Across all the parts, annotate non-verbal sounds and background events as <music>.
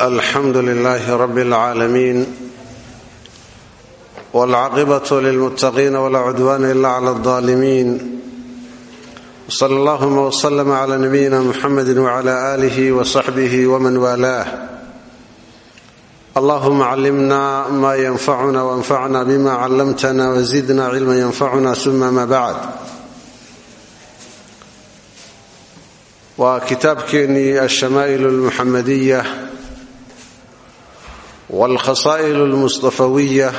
alxamdu lilaahi rabi اlcaalamiin wاlcaaqibatu lilmuttaqiina walaa cudwaana ila cla اldaalimiin wsala allahuma wslama cla nabiyina muxamedi wcla aalihi wsaxbihi wman waalaah allahuma callimna ma yanfacuna wanfacna bima callamtana wzidna cilma yanfacuna suma ma bacd waa kitaabkeennii alshamaa'il almuxamadiya waalkhasaa'il almustafawiya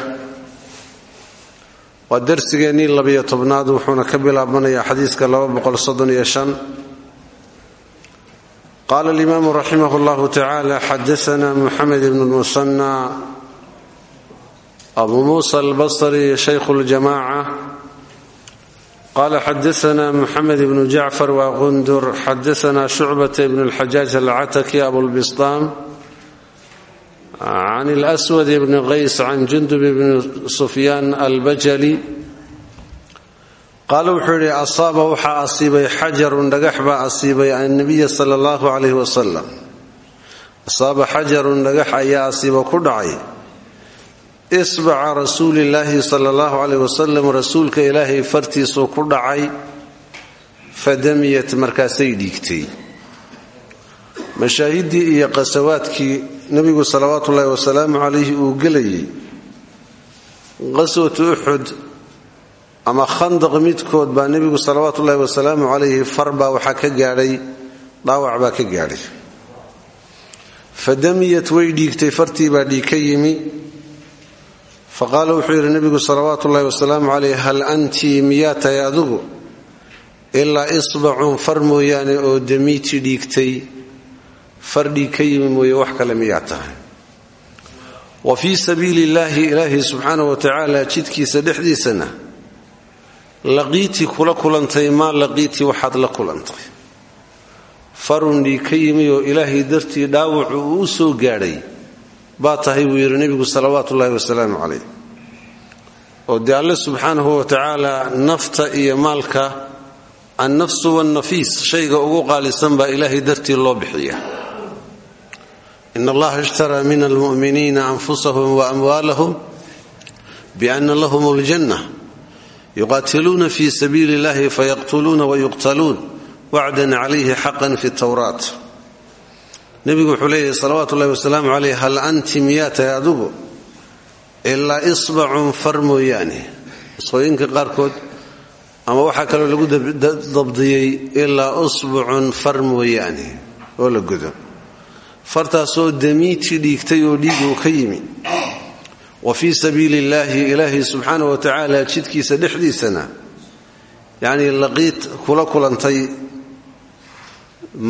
waa darsigeennii labiyo tobnaad wuxuuna ka bilaabanayaa xadiiska qaala alimaamu raximah llahu tacaala xadaana muxamed ibn lmusanna abu muusa albasri shaykhu ljamaca qala xadaana muxamed ibnu jacfar waqundur xadaana shucbata ibn lxajaaj alcataki abulbistaam can lswad bni qays can jundub bni sufyaan albajali qaala wuxuu yidhi asaaba waxaa asiibay xajarun dhagax baa asiibay annabiya sala allahu calayh wasalam asaaba xajarun dhagax ayaa asiiba ku dhacay isbaca rasuulillaahi sala allahu caleyh wasalam rasuulka ilaahay fartiisuu ku dhacay fadamiyat markaasay dhiigtay nebigu salawaatuullaahi wasalaamu calayhi uu gelayay qaswatu uxud ama khandaq midkood baa nebigu salawaatuullaahi wasalaamu calayhi far baa waxaa ka gaadhay dhaawac baa ka gaadhay. Fadamiyat way dhiigtay fartii baa dhiig ka yimi. Faqaala wuxuu yidhi nebigu salawaatu ullahi wasalaamu caleyh hal antii miyaa tahay adigu ilaa isbacun far mooyaane oo damiiti dhiigtay far dhiig ka yimi wax kale miyaa wa fii sabiili illaahi ilaahi subxaana wa tacaala jidkiisa dhexdiisana laqiitii kula kulantay maa laqiitii waxaad la kulantay. Farun dhiig ka yimi oo ilaahay dartii dhaawacu uu u soo gaadhay baa tahay buu yidhi nebigu salawaatu ullaahi wasalaamu calayh. Oo dee alle subxaanahu wa tacaala nafta iyo maalka annafsu wannafiis shayga ugu qaalisan baa ilaahay dartii loo bixiya in allaha ishtaraa min almu'miniina anfusahum wa amwaalahum bianna lahum aljanna yuqaatiluuna fi sabiili illahi fayaqtuluuna wayuqtaluun wacdan calayhi xaqan fi tawraat nebigu wuxuu leeyahay salawaatu ullahi wasalaamu caleyh hal anti miyaa tahay adigu ilaa isbacun far mooyaane isqooyinka qaarkood ama waxaa kaloo lagu dabdiyey ilaa usbucun far mooyaane oo la godo fartaasoo damiiti dhiigtay oo dhiig uu ka yimi. Wa fii sabiili illaahi ilaahi subxaana wa tacaala jidkiisa dhexdiisana yacnii laqiid kula kulantay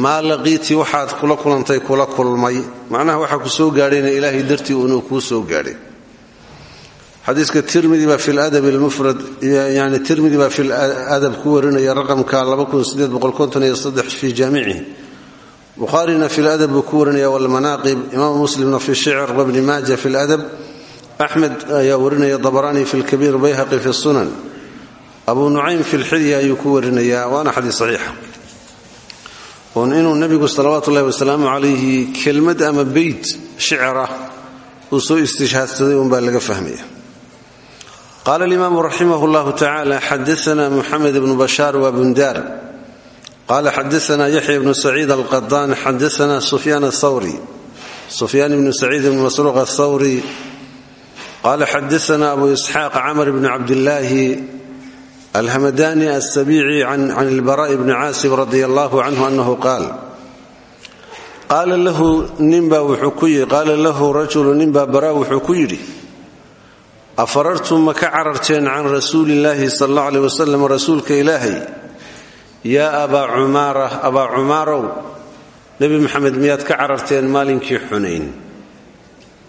maa laqiitii waxaad kula kulantay kula kulmay. Macnaha waxaa ku soo gaadhayna ilaahay dartii unuu kuu soo gaadhay. Xadiiska tirmidi baa fi ladab lmufrad yani tirmidi baa fi ladab ku warinaya raqamka fi jaamicihi bukhaarina fi ladab buu ku warinaya walmanaaqib imaam muslimna fi shicr wabni maaja fi ladab axmed ayaa warinaya dabrani fi lkabiir bayhaqi fi sunan. Abu nucaym fi lxilya ayuu ku warinaya waana xadiis saxiixa oon inuu nebigu salawaatu ullahi wasalaamu calayhi kelmad ama beyt shicra uu soo istishhaadsaday uunbaa laga fahmaya qaala alimaamu raximah llahu qaala xadaana yaxya ibnu saciid alqadaan xadaana sufyaan athawri sufyaan ibnu saciid ibnu masruuq athawri qaala xadaana abu isxaaq camr bni cabdillaahi alhamadani asabiici can ilbara'i bni caasib radi allahu canhu anahu qaal qaala lahu rajulu ninbaa bara wuxuu ku yidhi afarartum ma ka cararteen can rasuulillaahi sal alla aleh wasalam rasuulka ilaahay yaa abaa cumaara abaa cumaarow nebi maxamed miyaad ka cararteen maalinkii xunayn?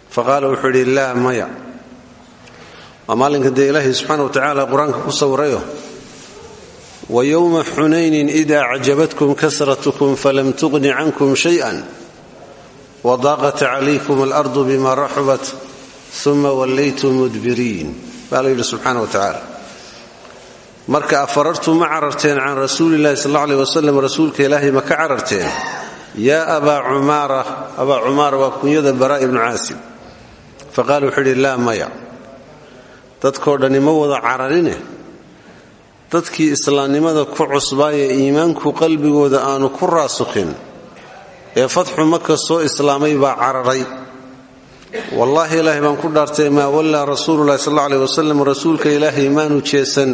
Faqaala wuxuu yidhi laa maya. Waa maalinka dee ilaahay subxaana wa tacaala qur'aanka ku sawirayo. Wa yowma xunaynin id acjabatkum kasratkum falam tuqni cankum shayan wadaaqat calaykum alardu bima raxubat uma wallaytum baa la yidhi subxaana wa marka afarartu ma cararteen can rasuulilahi sal aleh wasalam rasuulka ilaahay ma ka cararteen? Yaa abaa cumaara abaa cumaara waa kunyada baraa ibnu caasim. Faqaala wuxuu idhi laa maya. Dadkoo dhani ma wada cararine? Dadkii islaamnimada ku cusbaayee iimaanku qalbigooda aanu ku raasukhin ee fatxu maka soo islaamay baa cararay. Wallaahi ilaahay baan ku dhaartay maa wallaa rasuululahi sal aleh wasalam rasuulka ilaahay maanu jeesan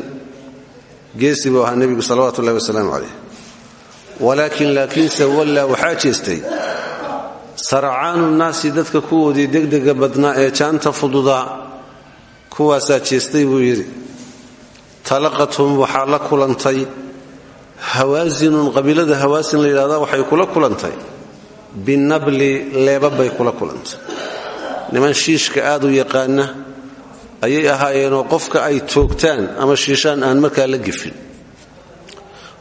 geesi buu ahaa nebigu salawatu ullahi wasalaamu caleyh walaakin laakiinse wallaa waxaa jeestay saracaanu naasi dadka kuwoodii degdega badnaa ee jaanta fududaa kuwaasaa jeestay buu yidhi. Talaqathum waxaa la kulantay hawaasinun qabiilada hawaasin la yidhahdaa waxay kula kulantay. Binabli leebabbay kula kulantay. Niman shiishka aad u yaqaana ayay ahaayeenoo qofka ay toogtaan ama shiishaan aan markaa la gifin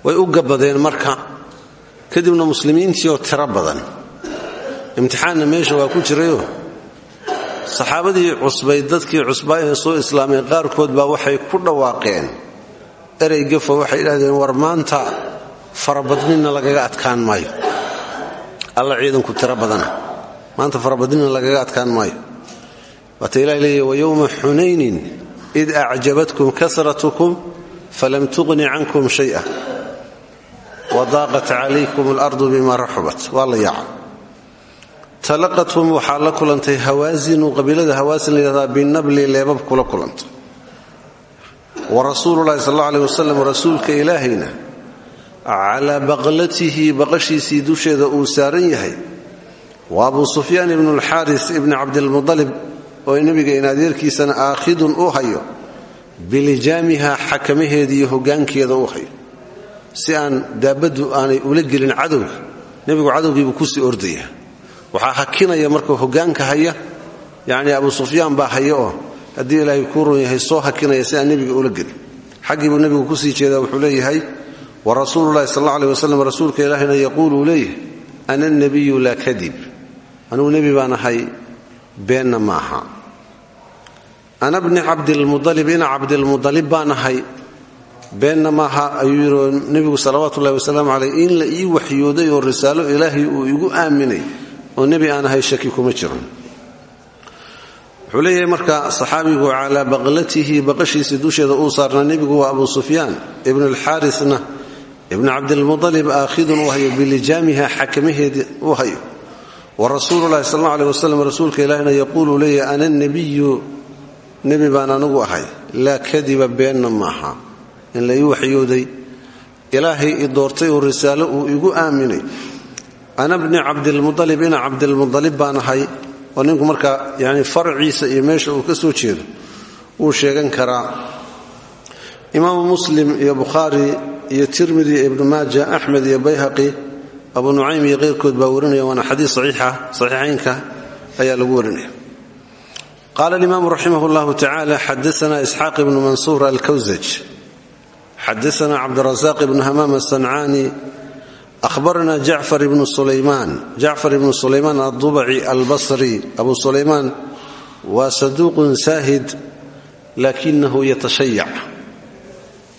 way u gabbadeen marka kadibna muslimiintii oo tiro badan. Imtixaanna meesha waa ku jirayoo saxaabadii cusbay dadkii cusbaa ee soo islaamay qaarkood baa waxay ku dhawaaqeen. Erey gafo waxay idhahdeen war maanta farabadnina lagaga adkaan maayo. Alla ciidanku tiro badana. Maanta farabadnina lagaga adkaan maayo waata ilahi leeya wayowma xunaynin id acjabatkum kasratukum falam tuqni cankum shaya wadaaqat calaykum alardu bima raxubat waa la yaaca talaqathum waxaa la kulantay hawaasinu qabiilada hawaasin la yidhahdaa binabli leebab kula kulantay. Wa rasuululahi sal alla aleh wasalam rasuulka ilaahayna calaa baqlatihi baqashiisii dusheeda uu saaran yahay. Wa abuu sufyaan ibnu alxaaris ibni cabdilmudalib oo nebiga in adeerkiisana aakhidun u hayo bilijaamiha xakamaheeda iyo hogaankeeda u hayo. Si aan daabaddu aanay ula gelin cadowga nebigu cadowgiibuu ku sii ordaya waxaa hakinaya markuu hogaanka haya yacni abu sufyaan baa haya oo ilaahay kuu run yahay soo hakinaya si aan nebiga ula gelin. Xaggii buu nebigu ku sii jeedaa wuxuu leeyahay wa rasuululahi sal alla aleh rasuulka ilaahina yaquulu uu leeyahay ana nabiyu laa kadib anugu nebi baan ahay beenna ma aha ana bni cabdilmualib ina cabdilmualib baan ahay. Beenna maaha ayuu yidhi nebigu salawaatu ullahi wasalaamu caleyh in la ii waxyooday oo risaalo ilaahay uu igu aaminay oo nebi aan ahay shaki kuma jiran wuxuu leeyahay marka saxaabigu calaa baqlatihi baqashiisii dusheeda uu saarnaa nebigu waa abu sufyaan ibnu alxaarisna. Ibnu cabdilmualib aakhidun u hayo bilijaamiha xakamaheedii u hayo. Wa rasuululahi sal alla aleh wasalam rasuulka ilaahina nebi baan anigu ahay laa kadiba beenna maaha. In la ii waxyooday ilaahay i doortay oo risaalo uu igu aaminay. Ana bni cabdilmualib ina cabdilmualib baan ahay oo ninku markaa yani faraciisa iyo meesha uu ka soo jeedo wuu sheegan karaa. Imaamu muslim iyo bukhaari iyo tirmidi iyo ibnu maaja axmed iyo bayhaqi abu nucaym iyo keyrkood baa warinaya waana xadiis saxiixa saxiixaynka ayaa lagu warinaya qaala alimaamu raximah llahu tacala xadaana isxaaq ibnu mansuur alkawsaj xadaana cabdirasaaq ibnu hamaam asancaani ahbarana jacfar ibnu sulaymaan jacfar ibnu sulaymaan addubaci albasri abu sulaymaan waa saduuqun saahid laakinahu yatashayac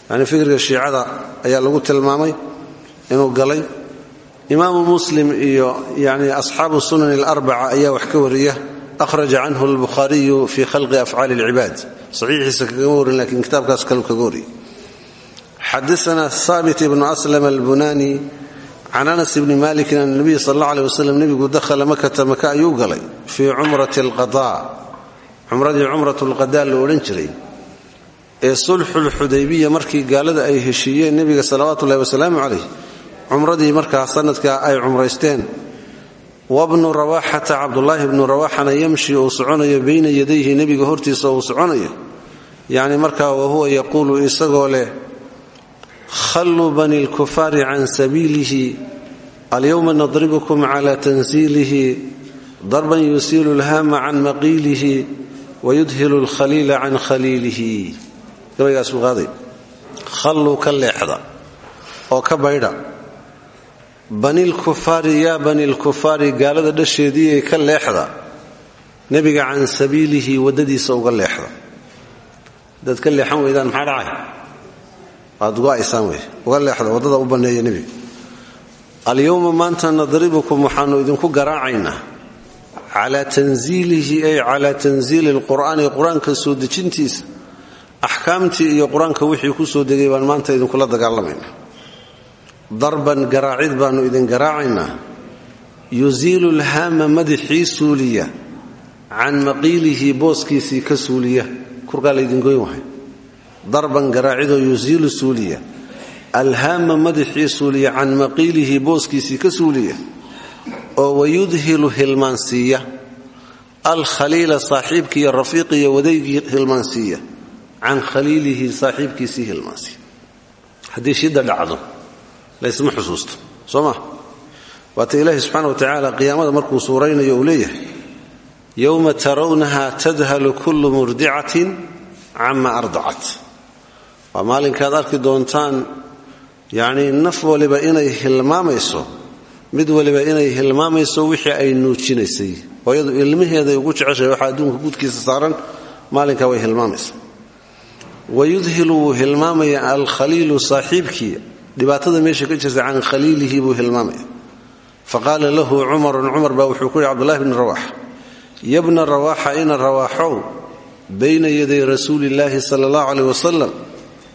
yani fikriga shiicada ayaa lagu tilmaamay inuu galay imaamu muslim iyo yani asxaabu sunan alarbaca ayaa wax ka wariya ahraja canhu albukhaariyu fi khalqi afcaali alcibaad saxiixiisa kagama warin lakiin kitaabkaas kalu kaga wariyay xadaana haabit ibnu aslam albunani can anas bni malikin an nabiy sal alla aleh waslm nebigu dahala makata maka ayuu galay fii cumrati alqada cumradii cumrat lqada la odhan jiray ee sulxulxudaybiya markii gaalada ay heshiiyeen nebiga salawaatu ullahi wasalaamu calayh cumradii markaa sanadkaa ay cumraysteen wabnu rawaxata cabdulaahi bnu rawaxana yamshi uu soconayo bayna yadayhi nebiga hortiisa uu soconayo yacni markaa wahuwa yaquulu isagoo leh khalluu bani lkufaari can sabiilihi alyowma nadribukum cala tansiilihi darban yusiilu lhama can maqiilihi wayudhilu lkhaliila can khaliilihi gabaygaas buu qaaday khalluu ka leexda oo ka baydha banilkufaari yaa banilkufaari gaalada dhasheediiee ka leexda nebiga can sabiilihi waddadiisa uga leexda. Hadaad ka leexan weydaan maxaa dhacay? Waad go'aysaan wey uga leexda waddada u banneeya nebiga. Alyowma maanta nadribukum waxaannu idinku garaacaynaa calaa tanziilihi ay calaa tanziili lqur'aani qur'aanka soo dejintiisa. Axkaamtii iyo qur'aanka wixii ku soo degay baan maanta idinkula dagaalamaynaa darban garaacid baannu idin garaacaynaa. Yusiilu lhaama madaxii suuliya can maqiilihi booskiisii ka suuliya. Kurkaa laydingoyn wahay. Darban garaacidoo yusiilu suuliya alhaama madaxii suuliya can maqiilihi booskiisii ka suuliya. Oo wayudhilu hilmaansiiya alkhaliila saaxiibkiiyo rafiiqiyo wadaygii hilmaansiiya. Can khaliilihi saaxiibkiisii hilmaansiiya. Haddii shidda dhacdo laysma xusuusto. Soo ma? Waata ilaahi subxaana wa tacaala qiyaamada markuu suuraynayo uu leeyahay yowma tarawnaha tadhalu kullu murdicatin cama ardacat waa maalinkaad arki doontaan yacnii naf waliba inay hilmaamayso mid waliba inay hilmaamayso wixii ay nuujinaysay. Hooyadu ilmaheeday ugu jeceshahay waxaa adduunka gudkiisa saaran maalinkaa way hilmaamaysa wayudhilu wuu hilmaamaya alkhaliilu saaxiibkii dhibaatada meesha ka jirta can khaliilihi buu hilmaamaya. Faqaala lahu cumarun cumar baa wuxuu ku yidhi cbdullahi bni rawax yabna rawaaxa ina rawaaxow bayna yaday rasuulillaahi sala allahu caleyh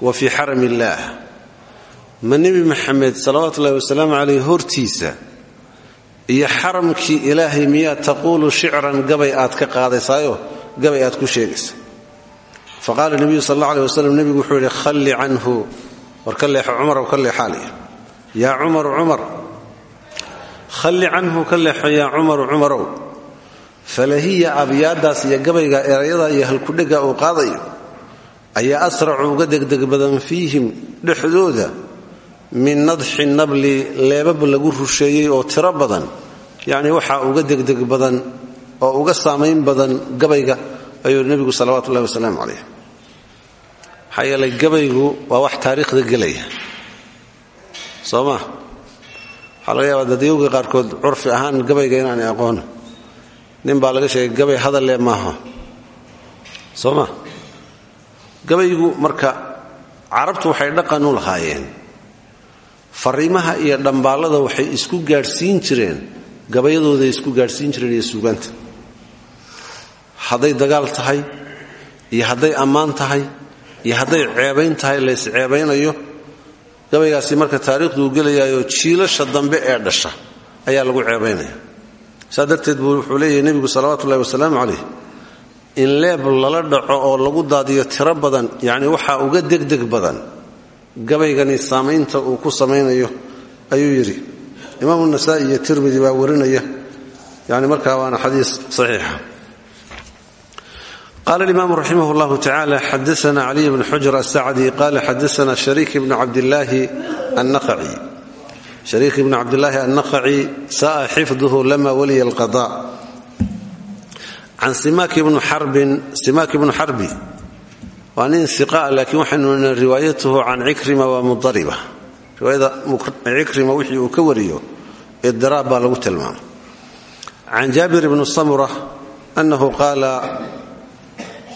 wa fii xaram illaah ma nebi maxamed salawaatuullahi wasalaamu caleyh hortiisa iyo xaramkii ilaahay miyaad taquulu gabay aad ka qaadaysaayo? Gabay aad ku sheegaysa faqaala nebiyu sal alla aleh wasalam nebigu wuxuu yidhi khalli canhu war ka leexo cumarow ka leexaaliya yaa cumaru cumar khalli canhu ka leexo yaa cumaru cumarow falahiya abyaadaas iyo gabayga erayada iyo halkudhega uu qaadayo ayaa asracu uga degdeg badan fiihim dhexdooda min nadxi nabli leebab lagu rusheeyey oo tiro badan yacni waxaa uga degdeg badan oo uga saamayn badan gabayga ayuu nebigu salawatu ullahi wasalaamu calayh maxaa gabaygu waa wax taariikhda gelaya. Soo ma waxaa laga yaabaa dadyowga qaarkood curfi ahaan gabayga inaanay aqoon. Nin baa laga sheegay gabay hadalle maaha. Soo ma gabaygu marka carabtu waxay dhaqan u lahaayeen. Fariimaha iyo dhambaallada waxay isku gaadhsiin jireen. Gabayadooday isku gaadhsiin jireen iyo suugaanta. Hadday dagaal tahay iyo hadday ammaan tahay iyo hadday ceebayn tahay lays ceebaynayo gabaygaasi marka taariikhduu gelayaayoo jiilasha dambe ee dhasha ayaa lagu ceebaynaya. Saa buu wuxuu leeyahay nebigu salawatullahi wasalaamu calayh in leeb lala dhaco oo lagu daadiyo tiro badan yacni waxaa uga degdeg badan gabaygani saamaynta uu ku samaynayo ayuu yidhi. Imaamu nasaa'i iyo tirmidi baa warinaya yani markaa waana xadiis saxiixa qala alimaamu raximah llahu tacala xadaana caliy bn xujr asacdi qala xadaana shariik ibn cabdillaahi annaqaci sa'a xifduhu lama waliya alqada can simaak ibnu xarbi waa nin iqa laakiin waxaynu nn riwaayatuhu can cikrima waa mudariba riwaayada cikrima wixii uu ka wariyo idiraab baa lagu tilmaamay can jaabir ibni samura annahu qaala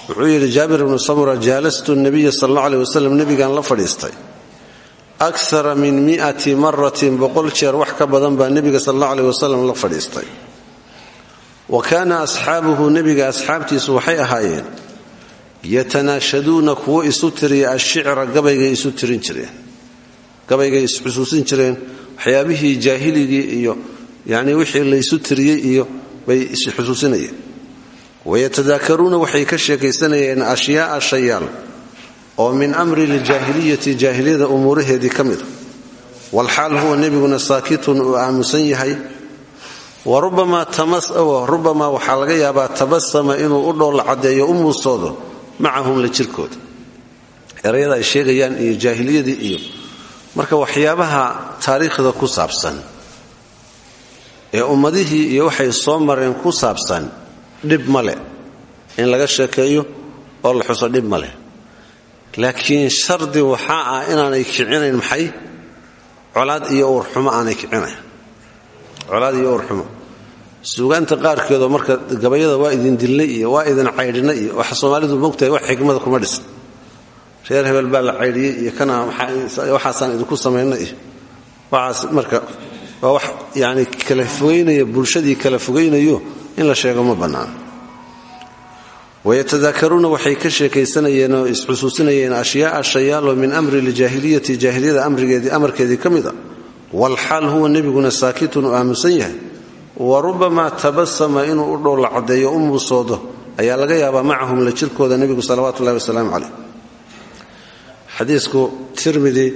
wuxuu yidhi jaabir ibnu samura jaalastu nabiya sal alla aleh wasalam nebigaan la fadhiistay. Akara min miati maratin boqol jeer wax ka badan baa nebiga sal alla aleh la fadhiistay. Wa kaana asxaabuhu nebiga asxaabtiisu waxay ahaayeen yatanaashaduuna kuwo isu tiriya ashicra gabaygay isu jireen gabaygay isxusuusin jireen waxyaabihii jaahiligii iyo yanii wixii laysu tiriyey iyo bay isxusuusinayeen wayatadaakaruuna waxay ka sheekaysanayeen ashyaaa shayaal oo min amri ljaahiliyati jaahiliyada umuuraheedii ka mida walxaal huwa nebiguna saakitun uu aamusan yahay. Wa rubamaa waxaa laga yaabaa tabasama inuu u dhoolla caddeeyo u muusoodo macahum la jirkooda erayada ay sheegayaan iyo jaahiliyadii iyo marka waxyaabaha taariikhda ku saabsan ee ummadihii iyo waxay soo mareen ku saabsan dhib ma leh. In laga sheekeeyo oo la xuso dhib ma leh. Laakiin shardi waxaa ah inaanay kicinayn maxay? Colaad iyo uurxumo aanay kicinayn colaad iyo uurxumo. Suugaanta qaarkeedoo marka gabayada waa idin dilnay iyo waa idin caydhinay iyo waxa soomaalidu mogtahay wax xikmada kuma dhisan. Reer hebel baa la caydhiyey iyo kana waxaasaan idinku samaynay iyo waxaas marka waa wax yani kala fogaynaya bulshadii kala fogaynayo in la sheego ma bannaan wayatadaakaruuna waxay ka sheekaysanayeen oo isxusuusinayeen ashyaaa shayaaloo min amri ljaahiliyati jaahiliyada amarkeedii ka mida. Walxaal huwa nebiguna saakitun u aamusan yahay. Wa rubamaa tabasama inuu u dhowla caddeeyo u muusoodo ayaa laga yaabaa macahum la jirkooda nebigu salawaatu ullahi wasalaamu caleyh xadiisku tirmidi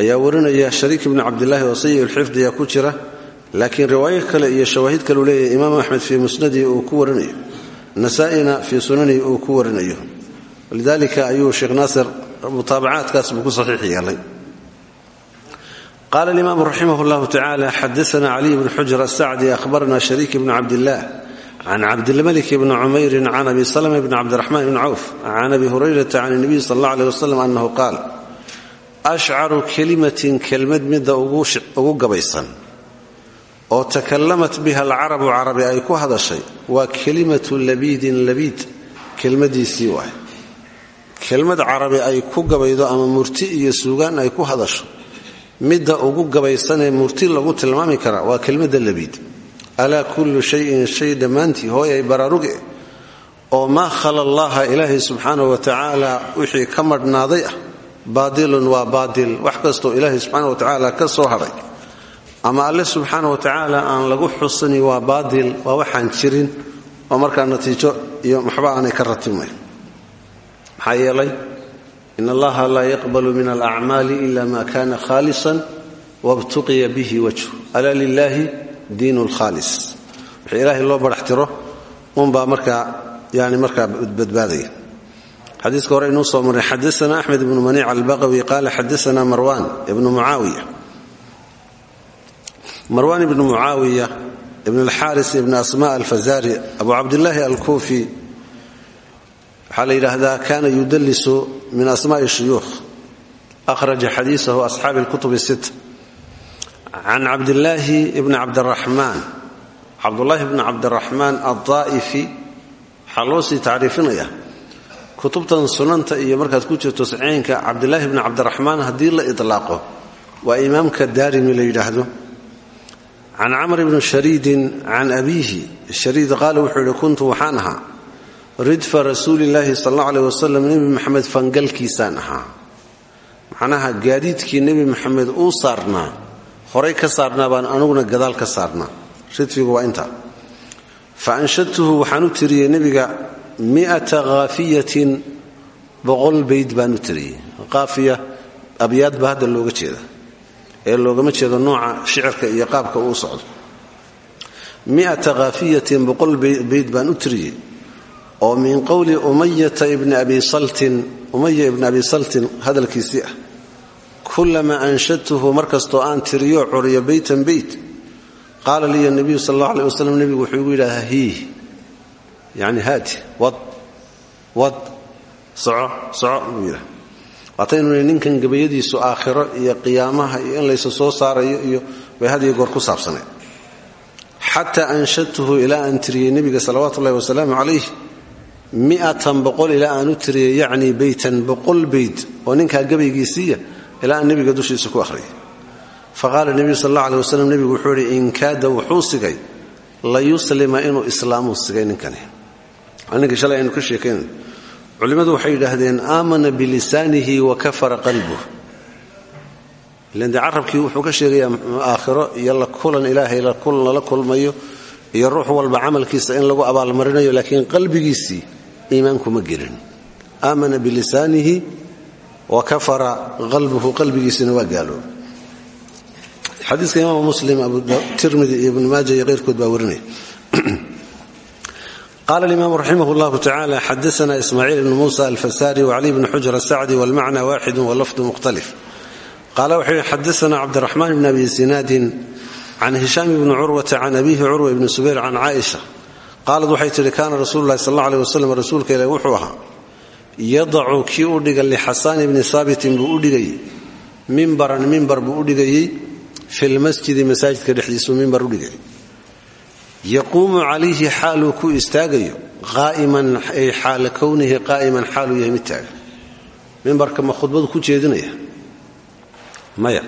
ayaa warinaya shariik ibni cabdilaahi oo ayaa ku jira laakiin riwaayo kale iyo shawaahid kaleu leeyahay imaam axmed fii musnadii uu ku warinayo nasaa'ina fii sunanihi uu ku warinayo. Lidalika ayuu sheekh naasir mutaabacaadkaas buu ku saxiix yeelay. Qaala alimaamu raximah llahu tacala xadaana caliy bn xujr asacdi ahbarna shariik bn cabdillaah can cabdilmalik bni cumeyrin can abi salma bni cabdiraxmaan bni cawf can abi hurayrata can nabiy sal alla aleh wasalam annahu qaal ashcaru kelimatin kelmad midda ugu gabaysan oo takallamat biha alcarabu carabi ay ku hadashay waa kelimatu labiidin labiid. Kelmadiisii waay. Kelmad carabi ay ku gabaydo ama murti iyo suugaan ay ku hadasho. Midda ugu gabaysanee murti lagu tilmaami karaa waa kelmadda labiid. Alaa kullu shayin shay dhammaantii hooyay baraaruge. Oo maa khala allaha ilaahay subxaanahu wa tacaala wixii ka madhnaaday ah baadilun waa baadil. Wax kastoo ilaahay subxaana wa tacaala ka soo hadhay ama alle subxaana wa tacaala aan lagu xusani waa baadil waa waxaan jirin oo markaa natiijo iyo maxba aanay ka ratibmayn maxaa yeelay allaha laa yaqbalu min alacmaali ila ma kana khaalisan wabtuqiya bihi wajhu. Alaa lilaahi diin lkhaalis wixii ilaahay loo baraxtiro unbaa markaa yani markaa badbaadaya. Xadiiska hore inuu soo marray xadaana axmed ibnu maniic albaqawi qaala xadaana marwan ibnu marwan ibnu mucaawiya ibn alxaaris ibn asma alfazari abu cabdillaahi alkuufi waxaa la yidhaahdaa kana yudallisu min asma'i shuyuukh akhraja xadiisahu asxaabi lkutub sit can cabdillaahi bni cabdiraxmaan cabdullaahi bni cabdiraxmaan addaa'ifi. Waxaa loo sii tacriifinaya. Kutubtan sunanta iyo markaad ku jirto saciinka cabdilaahi bni cabdiraxmaan haddii la ilaaqo waa imaamka daarimi la yidhaahdo can camr bni shariidin can abiihi shariid qaala wuxuu yihi kuntu waxaan ahaa ridfa rasuulillaahi sal alla aleh wasalam nebi maxamed fangalkiisaan ahaa macnaha gaadiidkii nebi maxamed uu saarnaa horay ka saarnaa baan anuguna gadaal ka saarnaa ridfigu waa intaa fa anshadtuhu waxaan u tiriyey nebiga miata khaafiyatin boqol bayd baan u tiriyey jeeda ee loogama jeedo nooca shicirka iyo qaabka uu socdo. Miata khaafiyatin boqol bayd baan u tiriyey oo min qowli umayata ibni abi saltin umaya ibni abi saltin hadalkiisii ah. Kulamaa anshadtuhu markastoo aan tiriyo curiyo beytan beyt qaala liya nabiyu sal allahu aleh wasalam nebigu wuxuu igu yidhaha hiih yani haati wad wad soco soco waataynu ni ninkan gabayadiisu aakhiro iyo qiyaamaha iyo in laysa soo saarayo iyo bay had iyo goor ku saabsanay. Xataa anshadtuhu ilaa aan tiriyey nebiga salawaatu ullahi wasalaamu calayh miatan boqol ilaa aan u tiriyey yacni beytan boqol beyt oo ninkaa gabaygiisiiya ilaa dushiisa ku akhriyay fa qaala nebiyu sal alla aleh wasalam wuxuu idhi in kaada wuxuu sigay la yuslima inuu islaamuu sigay ninkani. Ninkii shalay aynu ka sheekayn culimmadu waxay yidhaahdeen aamana bilisaanihi wa kafara qalbuh ilan dee carabkii wuxuu ka sheegayaa aakhiro iyo la kulan ilaahay lala kulmayo iyo ruux walba camalkiisa in lagu abaalmarinayo laakiin qalbigiisii iimaankuma gelin. Aamana bilisaanihi wa kafara qalbuhu qalbigiisina waa gaalooba xadiiska imaam muslim abutirmidi iyo ibnu maaja iyo keyrkood baa <clears throat> qala alimaam raximah llahu tacala xadaana ismaaciil ibn musa alfasari wcali bn xujr asacdi walmacna waaxidu walafdu mukhtalif qaala wuxuu yihi xadaana cabdiraxmaan bn abi sinaadin can hishaam bni curwata can abihi curwa ibni subayr can caaisha qaalad waxay tihi kaana rasuulu lahi sal alla aleh wasalam rasuulka ilahi wuxuu ahaa yadacu kii u dhiga lixasaan ibni saabitin buu u dhigayey mimbaran mimbar buu u dhigayey fi lmasjidi masaajidka dhexdiisuu mimbar u dhigayay yaquumu calayhi xaaluu ku istaagayo qaa'iman ay xaala kownihi qaa'iman xaaluu yahay mid taagan. Mimbarka ma khudbadu ku jeedinaya? Maya.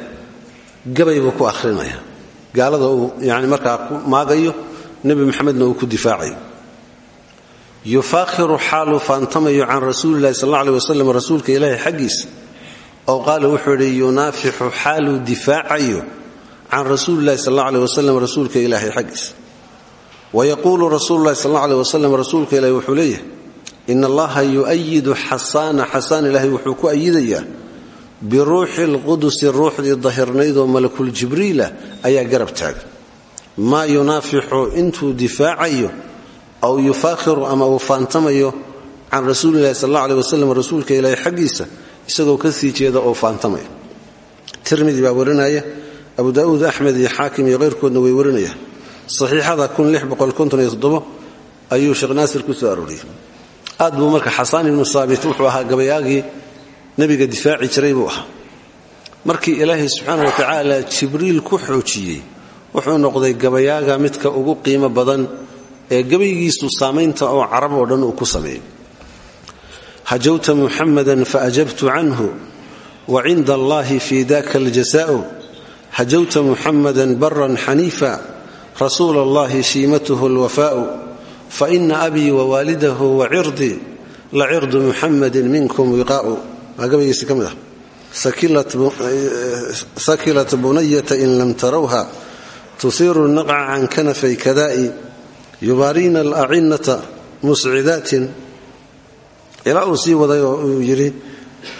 Gabay buu ku ahrinaya gaalada uu yani markaa ku maagayo nebi maxamedna uu ku difaacayo. Yufaakhiru xaaluu faantamayo can rasuulilahi sal alla aleh wasalam rasuulka ilaahi xaggiisa ow qaala wuxuu idhi yunaafixu xaaluu difaacayo can rasuulilahi sal alla aleh wasalam rasuulka xaggiisa wayaquulu rasuululahi sal alla aleh wasalam rasuulka ilaahi wuxuu leeyahay in allaha yu'ayidu xasaana xasaan ilaahay wuxuu ku ayidayaa biruuxi lqudusi ruuxdii dahirnaydoo malakul jibriila ayaa garab taaga maa yunaafixu intuu difaacayo aw yufaakhiru ama uu faantamayo can rasuulilahi sal alla aleh wasalam rasuulka ilaahi xaggiisa isagoo ka sii jeeda oo faantamaya tirmidi baa warinaya abu daa'uud axmed iyo xaakim way warinayaan saxiixada ayuu sheekh naasir ku soo arooriyey aad buu marka xasaan ibnu saabit wuxuu ahaa gabayaagii nebiga difaaci jiray buu ahaa. Markii ilaahay subxaana wa tacaala jibriil ku xoojiyey wuxuu noqday gabayaaga midka ugu qiimo badan ee gabaygiisu saamaynta oo carab oo dhan uu ku sameeyey. Hajawta muxamadan faajabtu canhu wa cinda allahi fii daka aljasaa'u. Hajawta muxamadan baran xaniifa rasuula allahi shiimatuhu alwafaa'u faina abii wawaalidahu wacirdii lacirdu muxamadin minkum wiqaa'u. Waa gabaygiisi ka mid ah. Sakilat bunayata in lam tarawha tusiiru naqca can kanafay kadaa'i yubaariina alacinata muscidaatin ilaa uu sii waday oo uu yidhi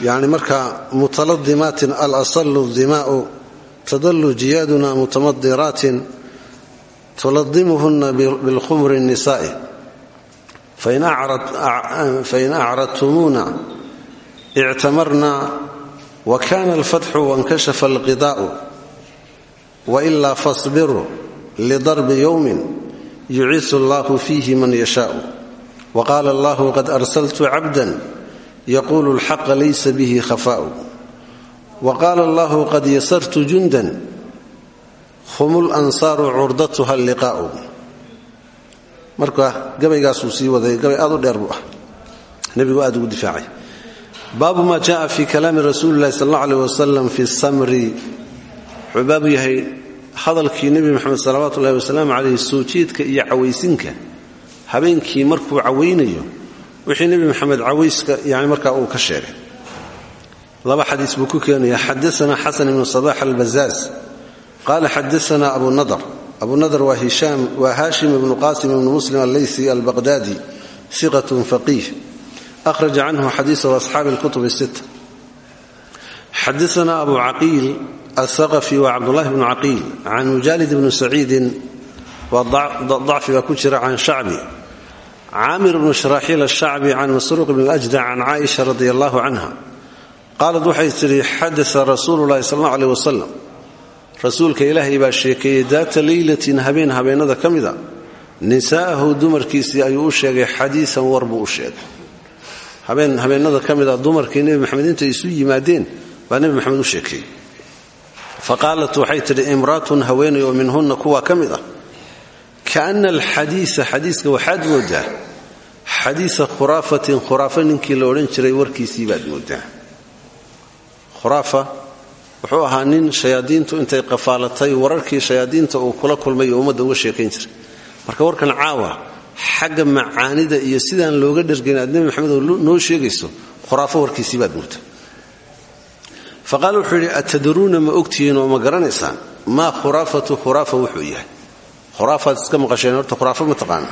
yani markaa mutaladimaatin alasalu dimaa'u tadalu jiyaaduna mutamadiraatin tuladimuhuna bilkhumri nisaai fain acradtumuuna ictamarna wa kana alfatxu wankashafa alqidaa'u wailaa fasbiruu lidarbi yowmin yuciisu allahu fiihi man yashaau waqaala allahu qad arsaltu cabdan yaquulu alxaqa laysa bihi khafaa'u waqaala allahu qad yasartu jundan hum lansaaru curdatuha liqaau. Marka gabaygaasuu sii waday gabay aad u dheer buu ah. nabigu aad ugu difaacay. Baabu maa jaaa fi kalaami rasuuli lahi sal alla aleh fi samri. Wuxuu yahay hadalkii nebi moxamed salawaat ullahi wasalaamu caleyh soojiidka iyo cawaysinka. Habeenkii markuu cawaynayo wixii nebi moxamed cawayska yani markaa uu ka sheegay. Laba xadiis buu ku keenaya xadaanaa xasan ibnu sabax albazaaz qaala xadaana abu nadr abu nadr waa hishaam waa haashim ibnu qasim ibnu muslim alleysi albaqdaadi iqat faqiih ahraja canhu xadiisahu asxaabi kutub sit xadaana abu caqiil aaqafi waa cabdulahi bnu caqiil can mujaalid bnu saciidin waa dacfiga ku jira can shacbi caamir bnu shraaxiil ashacbi can masruuq bn ajdac can caaisha radi allahu canha qaalad waxay tidhi xadasa rasuulu lahi sal alla aleh waslm rasuulka ilaahay baa sheekeeyey daata leylatin habeen habeenada ka mida nisaa'ahu dumarkiisii ayuu u sheegay xadiisan war buu u sheegay. Habeen habeenada ka dumarkii nebi maxamed intay isu yimaadeen baa nebi maxamed u sheekeeyey fa qaalat imraatun haweenay oo minhunna kuwaa ka mid ah kaana alxadiisa xadiiska waxaad moodaa xadiisa khuraafatin khuraafo ninkii la odhan jiray warkiisii baad moodaa. Khuraafa wuxuu ahaa nin shayaadiintu intay qafaalatay wararkii shayaadiinta uu kula kulmay ummadda uga sheekayn jiray. Marka warkan caawa xagga macaanida iyo sidaan looga dhergayn aad nebi maxamed oo noo sheegayso khuraafo warkiisii baad moogta fa qaal wuxuu ma ogtihiin oo ma garanaysaan? Maa khuraafatu khuraafa wuxuu yahay. Khuraafaad iska maqasheen horta khuraafo ma taqaana